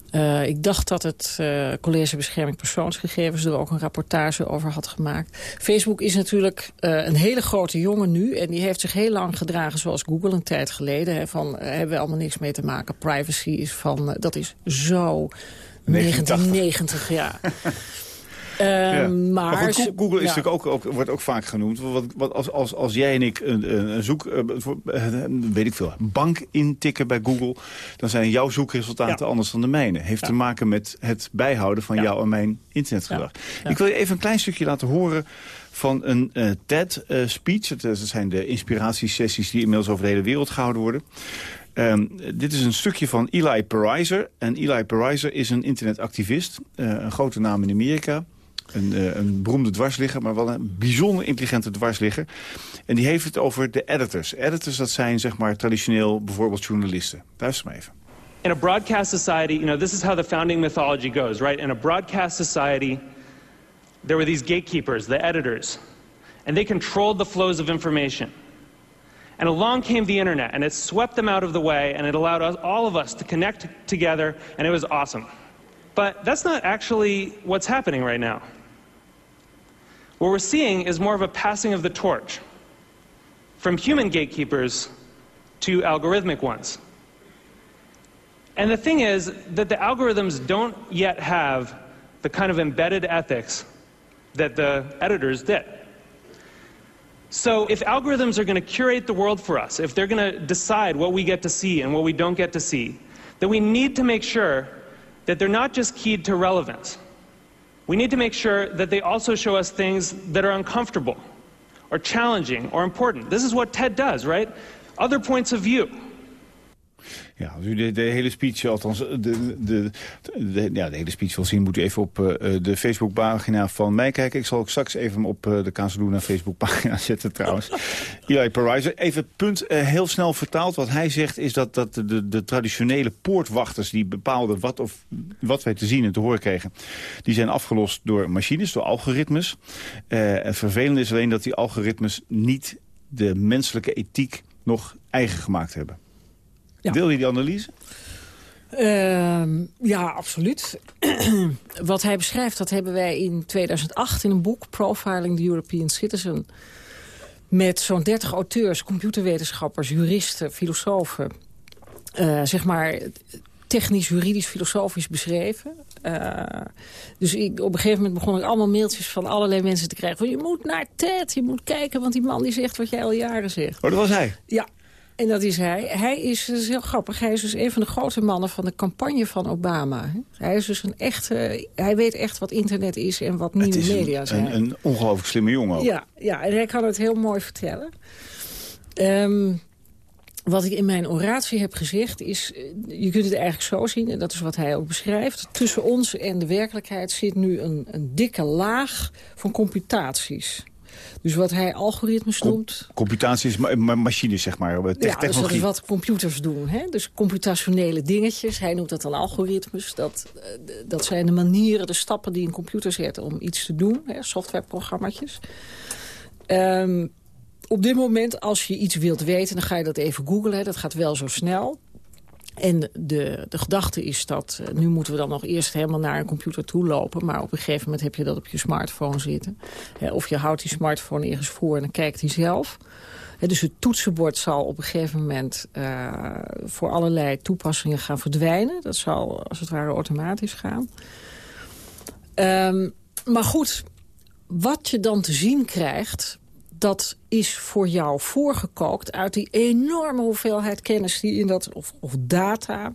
Eh, ik dacht dat het eh, College Bescherming Persoonsgegevens er ook een rapportage over had gemaakt. Facebook is natuurlijk eh, een hele grote jongen nu. En die heeft zich heel lang gedragen zoals Google een tijd geleden. Hè, van, hebben we allemaal niks mee te maken. Privacy is van, dat is zo 1990, ja. Eh, Ja. Maar, Maar goed, Google is natuurlijk ook, ook, wordt ook vaak genoemd. Wat, wat als, als, als jij en ik een, een, een zoek, eh, eh, weet ik veel, bank intikken bij Google... dan zijn jouw zoekresultaten anders dan de mijne. Heeft te maken met het bijhouden van jou en mijn internetgedrag. Ik wil je even een klein stukje laten horen van een eh, TED-speech. dat, dat zijn de inspiratiesessies die inmiddels over de hele wereld gehouden worden. Ehm, dit is een stukje van Eli Pariser. En Eli Pariser is een internetactivist. een grote naam in Amerika. Een, uh, een beroemde dwarsligger, maar wel een bijzonder intelligente dwarsligger. En die heeft het over de editors. Editors, dat zijn zeg maar traditioneel bijvoorbeeld journalisten. Luister maar even. In a broadcast society, you know, this is how the founding mythology goes, right? In a broadcast society, there were these gatekeepers, the editors, and they controlled the flows of information. And along came the internet, and it swept them out of the way, and it allowed us, all of us to connect together, and it was awesome. But that's not actually what's happening right now. What we're seeing is more of a passing of the torch from human gatekeepers to algorithmic ones. And the thing is that the algorithms don't yet have the kind of embedded ethics that the editors did. So if algorithms are going to curate the world for us, if they're going to decide what we get to see and what we don't get to see, then we need to make sure that they're not just keyed to relevance. We need to make sure that they also show us things that are uncomfortable or challenging or important. This is what TED does, right? Other points of view. Ja, de, de, hele speech, althans de, de, de, ja, de hele speech wil zien... moet u even op uh, de Facebookpagina van mij kijken. Ik zal ook straks even op uh, de Casaluna Facebookpagina zetten trouwens. Eli Pariser. Even punt heel snel vertaald. Wat hij zegt is dat, dat de, de traditionele poortwachters... die bepaalden wat, of, wat wij te zien en te horen kregen... die zijn afgelost door machines, door algoritmes. het vervelende is alleen dat die algoritmes niet de menselijke ethiek nog eigen gemaakt hebben. Ja. Deel je die analyse? Uh, ja, absoluut. Wat hij beschrijft, dat hebben wij in 2008 in een boek... Profiling the European Citizen... met zo'n 30 auteurs, computerwetenschappers, juristen, filosofen... Uh, zeg maar technisch, juridisch, filosofisch beschreven. Uh, dus ik, op een gegeven moment begon ik allemaal mailtjes van allerlei mensen te krijgen. Van, je moet naar TED, je moet kijken, want die man die zegt wat jij al jaren zegt. Oh, dat was hij? Ja, en dat is hij. Hij is, dat is heel grappig, hij is dus een van de grote mannen van de campagne van Obama. Hij is dus een echte, hij weet echt wat internet is en wat nieuwe media zijn. Een, een ongelooflijk slimme jongen ook. Ja, ja, en hij kan het heel mooi vertellen. Um, wat ik in mijn oratie heb gezegd is, eh, je kunt het eigenlijk zo zien... en dat is wat hij ook beschrijft... tussen ons en de werkelijkheid zit nu een, een dikke laag van computaties. Dus wat hij algoritmes noemt... Computatie is ma machines, zeg maar. Ja, dus dat is wat computers doen. Hè? Dus computationele dingetjes. Hij noemt dat dan algoritmes. Dat, eh, dat zijn de manieren, de stappen die een computer zet om iets te doen. Hè? Softwareprogramma's. Um, op dit moment, als je iets wilt weten, dan ga je dat even googlen. Dat gaat wel zo snel. En de, de gedachte is dat, uh, nu moeten we dan nog eerst helemaal naar een computer toe lopen. Maar op een gegeven moment heb je dat op je smartphone zitten. of je houdt die smartphone ergens voor en dan kijkt hij zelf. dus het toetsenbord zal op een gegeven moment uh, voor allerlei toepassingen gaan verdwijnen. Dat zal als het ware automatisch gaan. Um, maar goed, wat je dan te zien krijgt dat is voor jou voorgekookt uit die enorme hoeveelheid kennis die in dat, of, of data,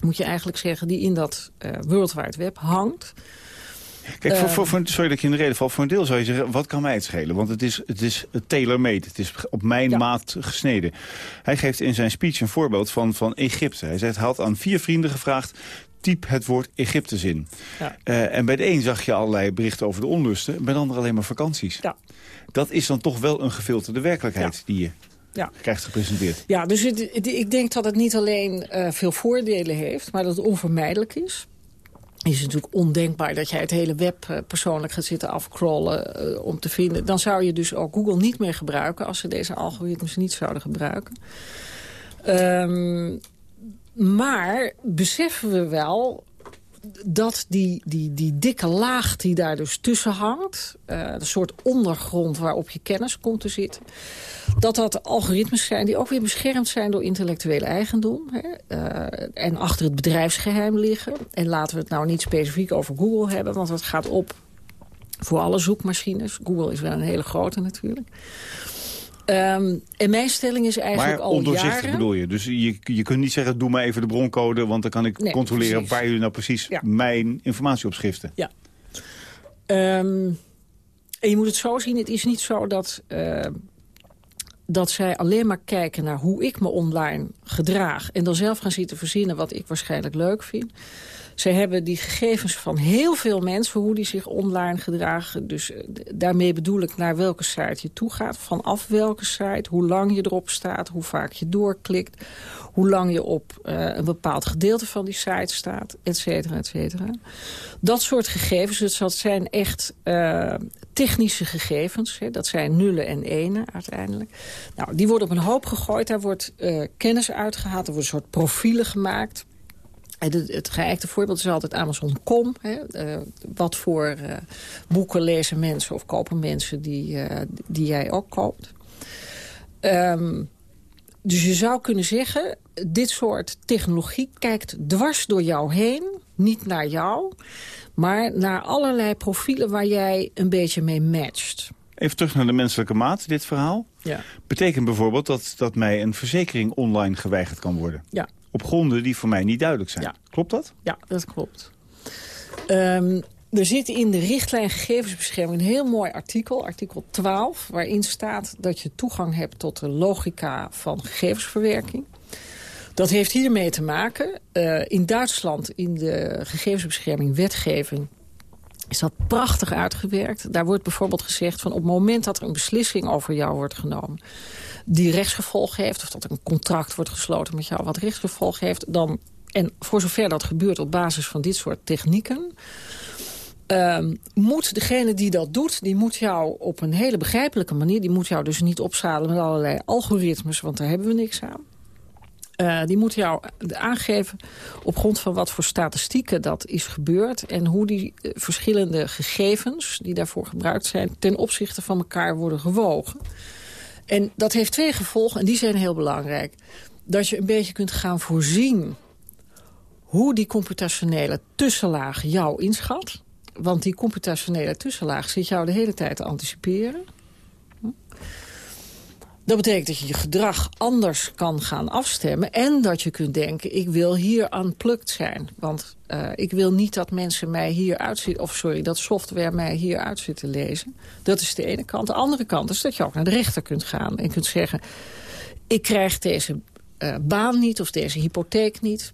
moet je eigenlijk zeggen, die in dat uh, World Wide Web hangt. Kijk, voor, voor, voor, sorry dat je in de reden valt. Voor een deel zou je zeggen, wat kan mij het schelen? Want het is, het is tailor-made. Het is op mijn maat gesneden. Hij geeft in zijn speech een voorbeeld van, van Egypte. Hij zegt, hij had aan vier vrienden gevraagd typ het woord Egypte zin. Ja. Uh, en bij de een zag je allerlei berichten over de onlusten. Bij de ander alleen maar vakanties. Ja dat is dan toch wel een gefilterde werkelijkheid die je ja. krijgt gepresenteerd. Ja, dus ik denk dat het niet alleen uh, veel voordelen heeft, maar dat het onvermijdelijk is. Het is natuurlijk ondenkbaar dat jij het hele web uh, persoonlijk gaat zitten afcrollen uh, om te vinden. Dan zou je dus ook Google niet meer gebruiken als ze deze algoritmes niet zouden gebruiken. Um, maar beseffen we wel dat die, die, die dikke laag die daar dus tussen hangt... Uh, een soort ondergrond waarop je kennis komt te zitten... dat dat algoritmes zijn die ook weer beschermd zijn door intellectuele eigendom... Hè, uh, en achter het bedrijfsgeheim liggen. En laten we het nou niet specifiek over Google hebben... want dat gaat op voor alle zoekmachines. Google is wel een hele grote natuurlijk. Um, en mijn stelling is eigenlijk maar al ondoorzichtig jaren... bedoel je? Dus je, je kunt niet zeggen, doe maar even de broncode... want dan kan ik nee, controleren precies. waar jullie nou precies Ja. mijn informatie op schiften. Ja. Um, en je moet het zo zien, het is niet zo dat, uh, dat zij alleen maar kijken naar hoe ik me online gedraag... en dan zelf gaan zitten verzinnen wat ik waarschijnlijk leuk vind. Ze hebben die gegevens van heel veel mensen, hoe die zich online gedragen. Dus eh, daarmee bedoel ik naar welke site je toe gaat. Vanaf welke site, hoe lang je erop staat, hoe vaak je doorklikt. Hoe lang je op uh, een bepaald gedeelte van die site staat, et cetera, et cetera. Dat soort gegevens, dus dat zijn echt uh, technische gegevens. Hè, dat zijn nullen en enen uiteindelijk. Nou, die worden op een hoop gegooid, daar wordt kennis uitgehaald. Er worden een soort profielen gemaakt het, het geëikte voorbeeld is altijd Amazon.com. Uh, wat voor uh, boeken lezen mensen of kopen mensen die, uh, die jij ook koopt. Um, dus je zou kunnen zeggen, dit soort technologie kijkt dwars door jou heen. Niet naar jou, maar naar allerlei profielen waar jij een beetje mee matcht. Even terug naar de menselijke maat, dit verhaal. Ja. Betekent bijvoorbeeld dat, dat mij een verzekering online geweigerd kan worden? Ja op gronden die voor mij niet duidelijk zijn. Ja. Klopt dat? Ja, dat klopt. Um, er zit in de richtlijn gegevensbescherming een heel mooi artikel, artikel 12... waarin staat dat je toegang hebt tot de logica van gegevensverwerking. Dat heeft hiermee te maken. Uh, in Duitsland, in de gegevensbescherming wetgeving is dat prachtig uitgewerkt. Daar wordt bijvoorbeeld gezegd van op het moment dat er een beslissing over jou wordt genomen die rechtsgevolg heeft... of dat een contract wordt gesloten met jou wat rechtsgevolg heeft... dan, en voor zover dat gebeurt op basis van dit soort technieken... Um, moet degene die dat doet, die moet jou op een hele begrijpelijke manier... die moet jou dus niet opzadelen met allerlei algoritmes, want daar hebben we niks aan. Uh, die moet jou aangeven op grond van wat voor statistieken dat is gebeurd... en hoe die uh, verschillende gegevens die daarvoor gebruikt zijn... ten opzichte van elkaar worden gewogen. En dat heeft twee gevolgen, en die zijn heel belangrijk. Dat je een beetje kunt gaan voorzien hoe die computationele tussenlaag jou inschat. Want die computationele tussenlaag zit jou de hele tijd te anticiperen. Dat betekent dat je je gedrag anders kan gaan afstemmen. En dat je kunt denken, ik wil hier unplugged zijn. Want uh, ik wil niet dat mensen mij hier uitzitten... of sorry, dat software mij hier uit zit te lezen. Dat is de ene kant. De andere kant is dat je ook naar de rechter kunt gaan. En kunt zeggen, ik krijg deze uh, baan niet of deze hypotheek niet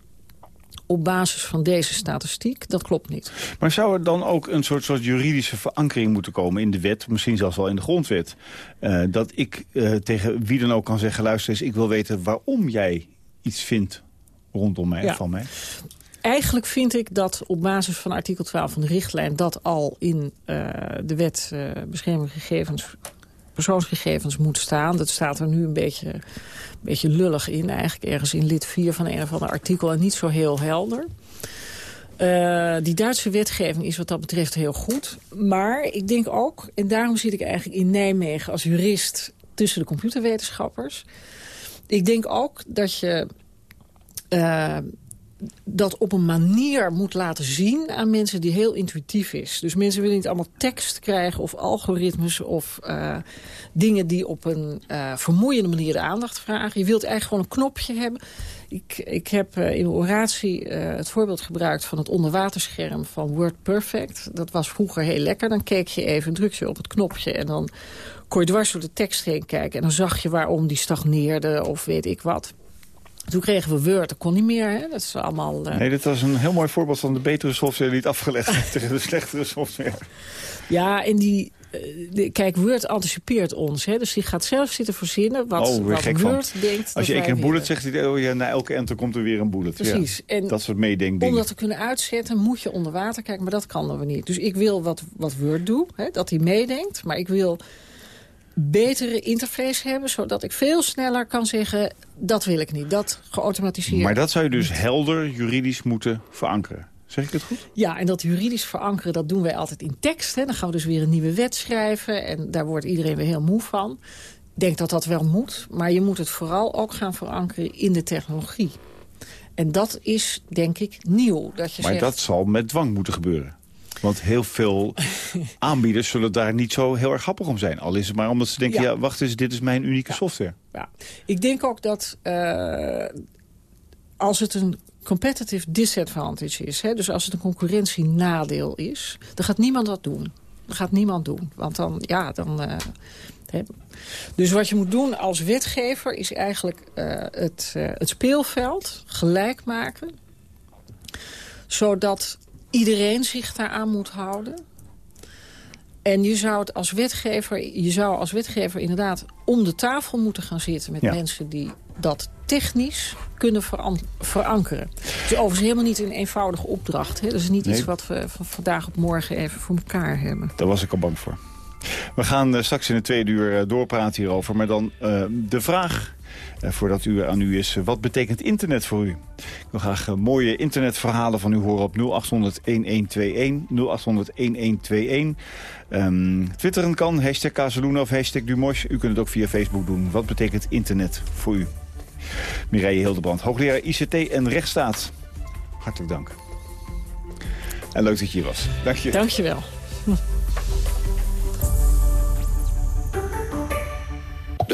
op basis van deze statistiek, dat klopt niet. Maar zou er dan ook een soort, soort juridische verankering moeten komen in de wet... misschien zelfs wel in de grondwet... Uh, dat ik uh, tegen wie dan ook kan zeggen... luister eens, ik wil weten waarom jij iets vindt rondom mij, ja. van mij? Eigenlijk vind ik dat op basis van artikel 12 van de richtlijn... dat al in uh, de wet bescherming gegevens persoonsgegevens moet staan. Dat staat er nu een beetje, beetje lullig in. Eigenlijk ergens in lid 4 van een of ander artikel en niet zo heel helder. Uh, die Duitse wetgeving is wat dat betreft heel goed. Maar ik denk ook, en daarom zit ik eigenlijk in Nijmegen als jurist tussen de computerwetenschappers. Ik denk ook dat je uh, dat op een manier moet laten zien aan mensen die heel intuïtief is. Dus mensen willen niet allemaal tekst krijgen of algoritmes of uh, dingen die op een uh, vermoeiende manier de aandacht vragen. Je wilt eigenlijk gewoon een knopje hebben. Ik, ik heb uh, in oratie het voorbeeld gebruikt van het onderwaterscherm van WordPerfect. Dat was vroeger heel lekker. Dan keek je even, druk je op het knopje en dan kon je dwars door de tekst heen kijken. En dan zag je waarom die stagneerde of weet ik wat. Toen kregen we Word, dat kon niet meer. Hè? Dat is allemaal, uh... Nee, dit was een heel mooi voorbeeld van de betere software... die het afgelegd heeft tegen de slechtere software. Ja, en die... Uh, kijk, Word anticipeert ons. Hè? Dus die gaat zelf zitten verzinnen wat, oh, wat Word van. denkt. Als je één keer een bullet zegt, hij, oh ja, na elke enter komt er weer een bullet. Precies. Ja, en dat soort meedenkdingen. Om dat te kunnen uitzetten moet je onder water kijken. Maar dat kan we niet. Dus ik wil wat, wat Word doet, hè? dat hij meedenkt. Maar ik wil betere interface hebben... zodat ik veel sneller kan zeggen, dat wil ik niet. Dat geautomatiseerd. Maar dat zou je dus helder juridisch moeten verankeren. Zeg ik het goed? Ja, en dat juridisch verankeren, dat doen wij altijd in tekst. Hè. Dan gaan we dus weer een nieuwe wet schrijven. En daar wordt iedereen weer heel moe van. Ik denk dat dat wel moet. Maar je moet het vooral ook gaan verankeren in de technologie. En dat is, denk ik, nieuw. Dat je maar zegt, dat zal met dwang moeten gebeuren. Want heel veel aanbieders zullen daar niet zo heel erg grappig om zijn. Al is het maar omdat ze denken, ja, ja wacht eens, dit is mijn unieke ja. software. Ja. Ik denk ook dat uh, als het een competitive disadvantage is... Hè, dus als het een concurrentienadeel is... dan gaat niemand dat doen. Dat gaat niemand doen. Want dan, ja, dan... Uh, hè. Dus wat je moet doen als wetgever is eigenlijk uh, het, het speelveld gelijk maken zodat iedereen zich daaraan moet houden. En je zou, het als wetgever, je zou als wetgever inderdaad om de tafel moeten gaan zitten... met Ja. mensen die dat technisch kunnen veran- verankeren. Het is overigens helemaal niet een eenvoudige opdracht. Hè? Dat is niet Nee. iets wat we van vandaag op morgen even voor elkaar hebben. Daar was ik al bang voor. We gaan eh, straks in de tweede uur eh, doorpraten hierover. Maar dan eh, de vraag, voordat u aan u is, eh, wat betekent internet voor u? Ik wil graag eh, mooie internetverhalen van u horen op 0800-1121, 0800-1121. Ehm, twitteren kan, hashtag Kazeluna of hashtag Dumosh. U kunt het ook via Facebook doen. Wat betekent internet voor u? Mireille Hildebrand, hoogleraar ICT en rechtsstaat. Hartelijk dank. En leuk dat je hier was. Dank je. Dank je wel.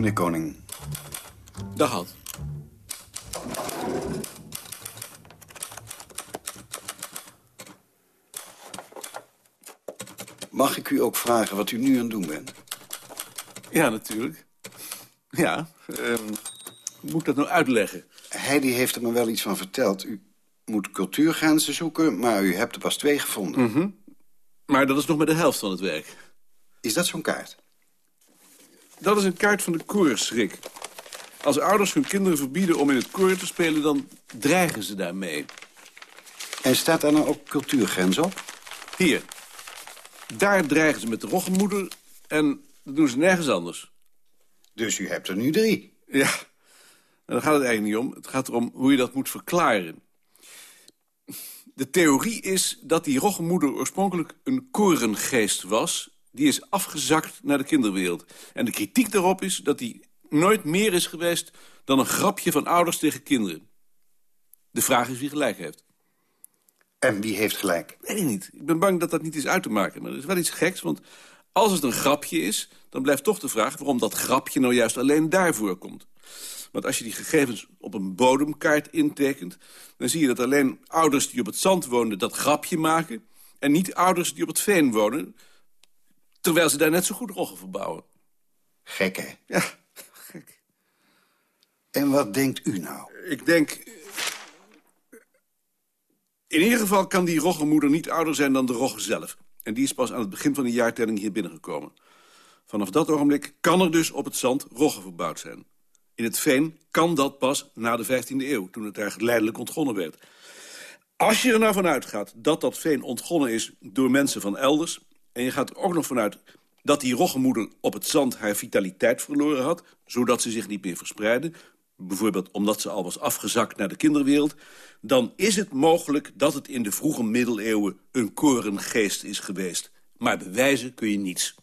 Meneer Koning. Dag, Ad. Mag ik u ook vragen wat u nu aan het doen bent? Ja, natuurlijk. Ja, ehm, hoe moet ik dat nou uitleggen? Heidi heeft er me wel iets van verteld. U moet cultuurgrenzen zoeken, maar u hebt er pas twee gevonden. Maar dat is nog maar de helft van het werk. Is dat zo'n kaart? Dat is een kaart van de koorschrik. Als ouders hun kinderen verbieden om in het koor te spelen... dan dreigen ze daarmee. En staat daar nou ook cultuurgrens op? Hier. Daar dreigen ze met de roggenmoeder... en dat doen ze nergens anders. Dus u hebt er nu drie. Ja, maar daar gaat het eigenlijk niet om. Het gaat erom hoe je dat moet verklaren. De theorie is dat die roggenmoeder oorspronkelijk een korengeest was... die is afgezakt naar de kinderwereld. En de kritiek daarop is dat die nooit meer is geweest... dan een grapje van ouders tegen kinderen. De vraag is wie gelijk heeft. En wie heeft gelijk? Weet ik niet. Ik ben bang dat dat niet is uit te maken. Maar er is wel iets geks, want als het een grapje is... dan blijft toch de vraag waarom dat grapje nou juist alleen daarvoor komt. Want als je die gegevens op een bodemkaart intekent... dan zie je dat alleen ouders die op het zand wonen dat grapje maken... en niet ouders die op het veen wonen... terwijl ze daar net zo goed roggen verbouwen. Gek, hè? Ja, gek. En wat denkt u nou? Ik denk... In ieder geval kan die roggenmoeder niet ouder zijn dan de rogge zelf. En die is pas aan het begin van de jaartelling hier binnengekomen. Vanaf dat ogenblik kan er dus op het zand roggen verbouwd zijn. In het veen kan dat pas na de 15e eeuw, toen het daar geleidelijk ontgonnen werd. Als je er nou vanuit gaat dat dat veen ontgonnen is door mensen van elders... en je gaat er ook nog vanuit dat die roggenmoeder op het zand haar vitaliteit verloren had... zodat ze zich niet meer verspreidde, bijvoorbeeld omdat ze al was afgezakt naar de kinderwereld... dan is het mogelijk dat het in de vroege middeleeuwen een korengeest is geweest. Maar bewijzen kun je niets.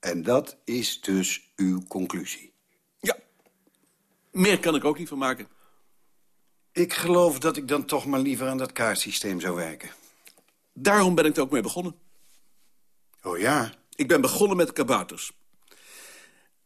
En dat is dus uw conclusie. Ja, meer kan ik ook niet van maken. Ik geloof dat ik dan toch maar liever aan dat kaartsysteem zou werken. Daarom ben ik er ook mee begonnen. Oh ja? Ik ben begonnen met kabouters.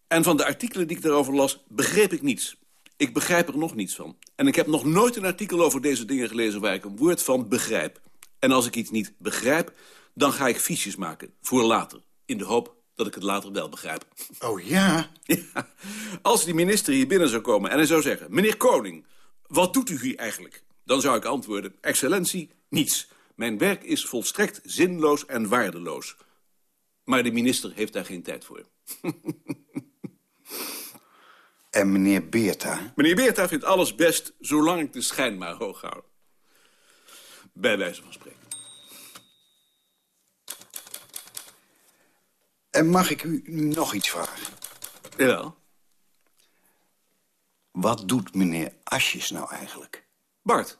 En van de artikelen die ik daarover las, begreep ik niets. Ik begrijp er nog niets van. En ik heb nog nooit een artikel over deze dingen gelezen... waar ik een woord van begrijp. En als ik iets niet begrijp, dan ga ik fiches maken. Voor later. In de hoop dat ik het later wel begrijp. Oh ja? Ja, als die minister hier binnen zou komen en hij zou zeggen... meneer Koning, wat doet u hier eigenlijk? Dan zou ik antwoorden, excellentie, niets. Mijn werk is volstrekt zinloos en waardeloos. Maar de minister heeft daar geen tijd voor. En meneer Beerta? Meneer Beerta vindt alles best, zolang ik de schijn maar hoog hou. Bij wijze van spreken. En mag ik u nu nog iets vragen? Ja. Wat doet meneer Asjes nou eigenlijk? Bart.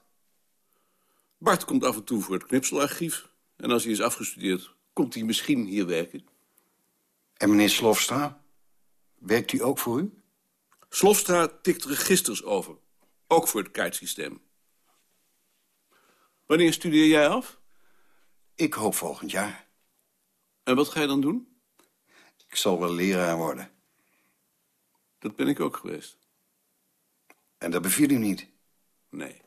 Bart komt af en toe voor het knipselarchief. En als hij is afgestudeerd, komt hij misschien hier werken. En meneer Slofstra? Werkt u ook voor u? Slofstra tikt registers over. Ook voor het kaartsysteem. Wanneer studeer jij af? Ik hoop volgend jaar. En wat ga je dan doen? Ik zal wel leraar worden. Dat ben ik ook geweest. En dat beviel u niet? Nee.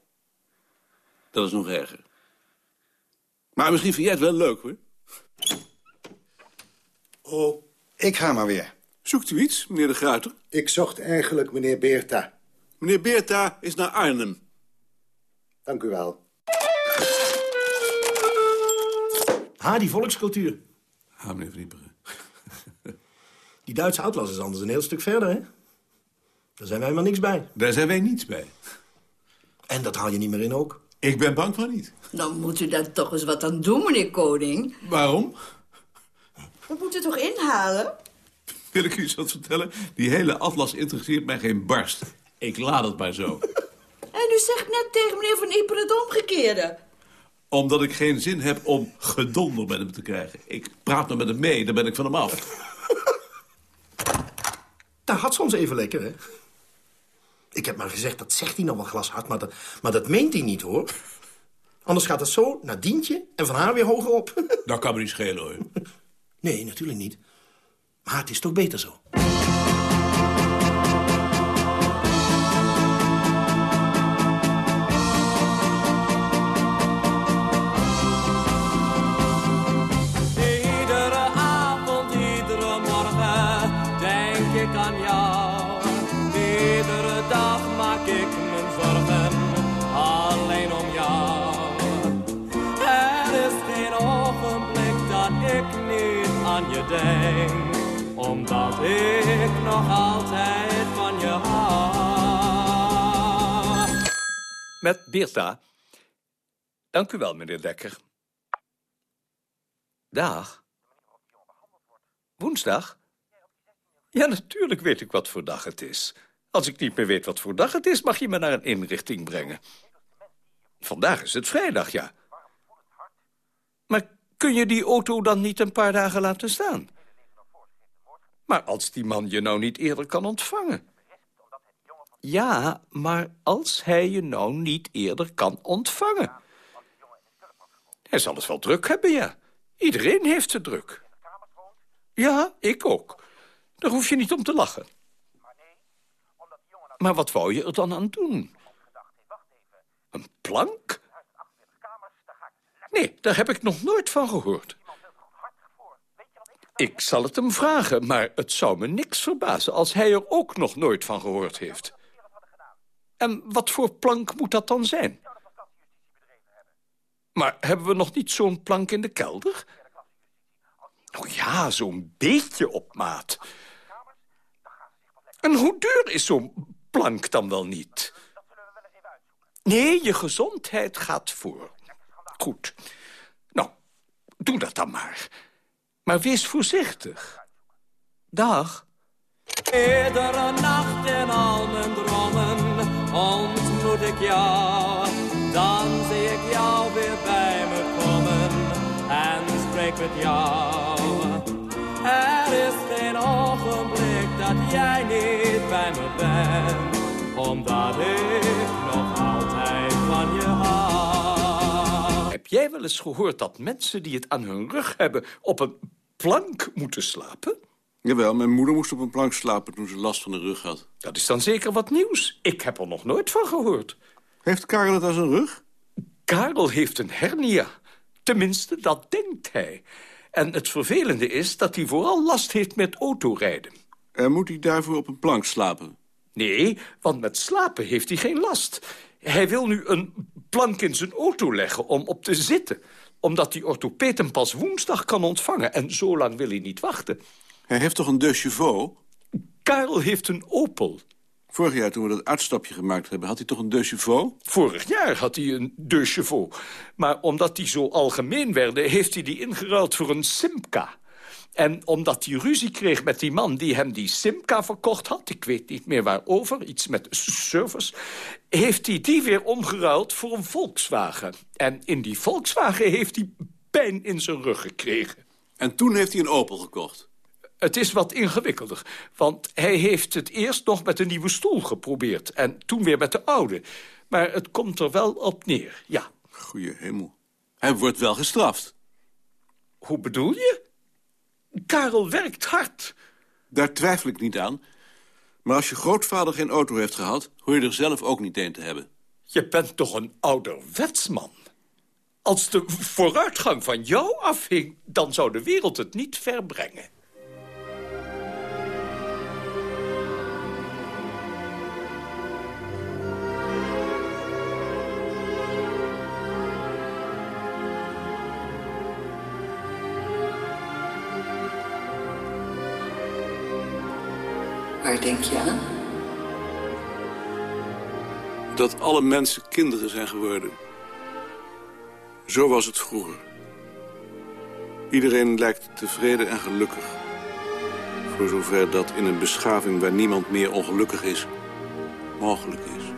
Dat is nog erger. Maar misschien vind jij het wel leuk, hoor. Oh, Ik ga maar weer. Zoekt u iets, meneer de Gruiter? ik zocht eigenlijk meneer Beerta. Meneer Beerta is naar Arnhem. Dank u wel. Ah, die volkscultuur. Ha, meneer Vrieperen. Die Duitse Atlas is anders een heel stuk verder, hè? Daar zijn wij maar niks bij. Daar zijn wij niets bij. En dat haal je niet meer in ook. Ik ben bang van niet. Dan moet u daar toch eens wat aan doen, meneer Koning. Waarom? We moeten toch inhalen? Wil ik u wat vertellen? Die hele atlas interesseert mij geen barst. Ik laat het maar zo. En u zegt net tegen meneer Van Ieper het omgekeerde. Omdat ik geen zin heb om gedonder met hem te krijgen. Ik praat maar met hem mee, dan ben ik van hem af. Daar had soms even lekker, hè? Ik heb maar gezegd, dat zegt hij nog wel glashard, maar dat, maar dat meent hij niet, hoor. Anders gaat het zo naar Dientje en van haar weer hoger op. Dat kan me niet schelen, hoor. Nee, natuurlijk niet. Maar het is toch beter zo. Omdat ik nog altijd van je hou. Met Beerta. Dank u wel, meneer Dekker. Dag. Woensdag? Ja, natuurlijk weet ik wat voor dag het is. Als ik niet meer weet wat voor dag het is, mag je me naar een inrichting brengen. Vandaag is het vrijdag, ja. Maar kun je die auto dan niet een paar dagen laten staan? Maar als die man je nou niet eerder kan ontvangen. Ja, maar als hij je nou niet eerder kan ontvangen. Hij zal het wel druk hebben, ja. Iedereen heeft het druk. Ja, ik ook. Daar hoef je niet om te lachen. Maar wat wou je er dan aan doen? Een plank? Nee, daar heb ik nog nooit van gehoord. Ik zal het hem vragen, maar het zou me niks verbazen... als hij er ook nog nooit van gehoord heeft. En wat voor plank moet dat dan zijn? Maar hebben we nog niet zo'n plank in de kelder? Oh ja, zo'n beetje op maat. En hoe duur is zo'n plank dan wel niet? Nee, je gezondheid gaat voor. Goed. Nou, doe dat dan maar. Maar wees voorzichtig. Dag. Iedere nacht in al mijn dromen ontmoet ik jou. Dan zie ik jou weer bij me komen en spreek met jou. Er is geen ogenblik dat jij niet bij me bent, omdat ik nog altijd van je hou. Heb jij wel eens gehoord dat mensen die het aan hun rug hebben... op een plank moeten slapen? Jawel, mijn moeder moest op een plank slapen toen ze last van de rug had. Dat is dan zeker wat nieuws. Ik heb er nog nooit van gehoord. Heeft Karel het aan zijn rug? Karel heeft een hernia. Tenminste, dat denkt hij. En het vervelende is dat hij vooral last heeft met autorijden. En moet hij daarvoor op een plank slapen? Nee, want met slapen heeft hij geen last. Hij wil nu een plank in zijn auto leggen om op te zitten. Omdat die orthopeet hem pas woensdag kan ontvangen. En zo lang wil hij niet wachten. Hij heeft toch een De Chevaux? Karel heeft een Opel. Vorig jaar toen we dat uitstapje gemaakt hebben, had hij toch een De Chevaux? Vorig jaar had hij een De Chevaux. Maar omdat die zo algemeen werden, heeft hij die ingeruild voor een Simca. En omdat hij ruzie kreeg met die man die hem die Simca verkocht had... ik weet niet meer waarover, iets met service... heeft hij die weer omgeruild voor een Volkswagen. En in die Volkswagen heeft hij pijn in zijn rug gekregen. En toen heeft hij een Opel gekocht? Het is wat ingewikkelder, want hij heeft het eerst nog met een nieuwe stoel geprobeerd... en toen weer met de oude. Maar het komt er wel op neer, ja. Goeie hemel. Hij wordt wel gestraft. Hoe bedoel je? Karel werkt hard. Daar twijfel ik niet aan. Maar als je grootvader geen auto heeft gehad... hoor je er zelf ook niet een te hebben. Je bent toch een ouderwetsman? Als de vooruitgang van jou afhing... dan zou de wereld het niet verbrengen. Denk je aan? Dat alle mensen kinderen zijn geworden. Zo was het vroeger. Iedereen lijkt tevreden en gelukkig. Voor zover dat in een beschaving waar niemand meer ongelukkig is, mogelijk is.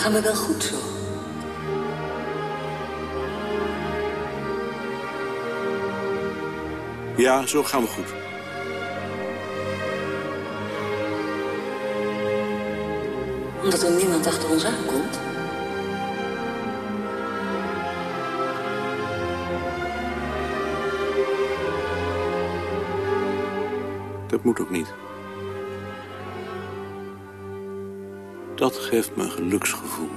Gaan we wel goed zo? Ja, zo gaan we goed. Omdat er niemand achter ons aankomt? Dat moet ook niet. Dat geeft me een geluksgevoel.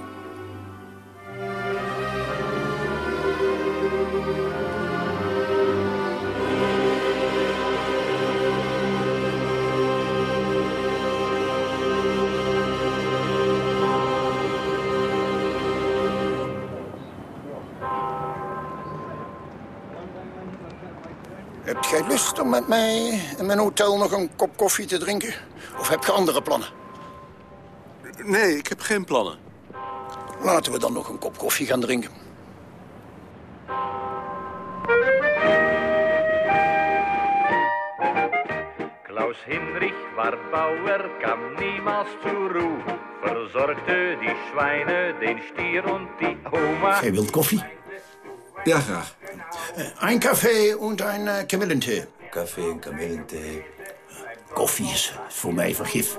Heb jij lust om met mij in mijn hotel nog een kop koffie te drinken? Of heb je andere plannen? Nee, ik heb geen plannen. Laten we dan nog een kop koffie gaan drinken. Klaus Hinrich war Bauer, kam niemals zur Ruhe. Verzorgte die Schweine, den Stier und die Oma. Jij wilt koffie? Ja, graag. Een café en een uh, kamillentee. Café en kamillentee. Koffie is voor mij vergif.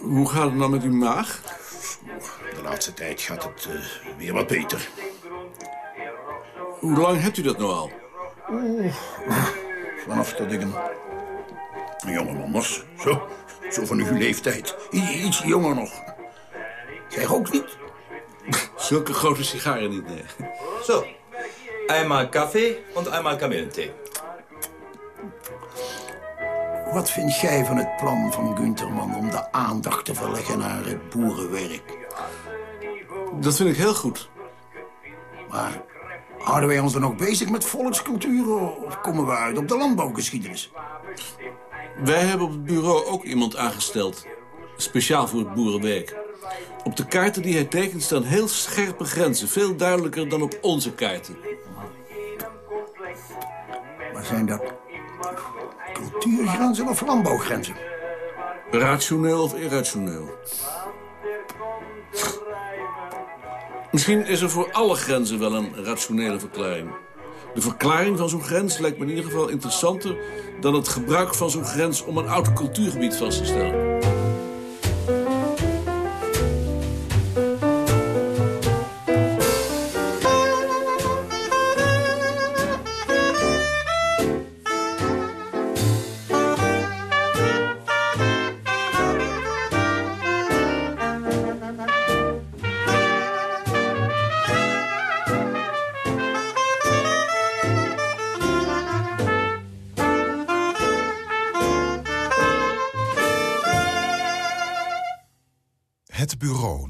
Hoe gaat het nou met uw maag? De laatste tijd gaat het uh, weer wat beter. Hoe lang hebt u dat nou al? Oeh, vanaf dat ik een, een jongeman was. Zo, zo van uw leeftijd. I iets jonger nog. Jij rookt niet? Zulke grote sigaren niet, nee. Zo, eenmaal café en eenmaal kamillentee. Wat vind jij van het plan van Gunterman om de aandacht te verleggen naar het boerenwerk? Dat vind ik heel goed. Maar houden wij ons dan nog bezig met volkscultuur of komen we uit op de landbouwgeschiedenis? Wij hebben op het bureau ook iemand aangesteld. Speciaal voor het boerenwerk. Op de kaarten die hij tekent staan heel scherpe grenzen. Veel duidelijker dan op onze kaarten. Maar zijn dat cultuurgrenzen of landbouwgrenzen? Rationeel of irrationeel? Misschien is er voor alle grenzen wel een rationele verklaring. De verklaring van zo'n grens lijkt me in ieder geval interessanter... dan het gebruik van zo'n grens om een oud cultuurgebied vast te stellen.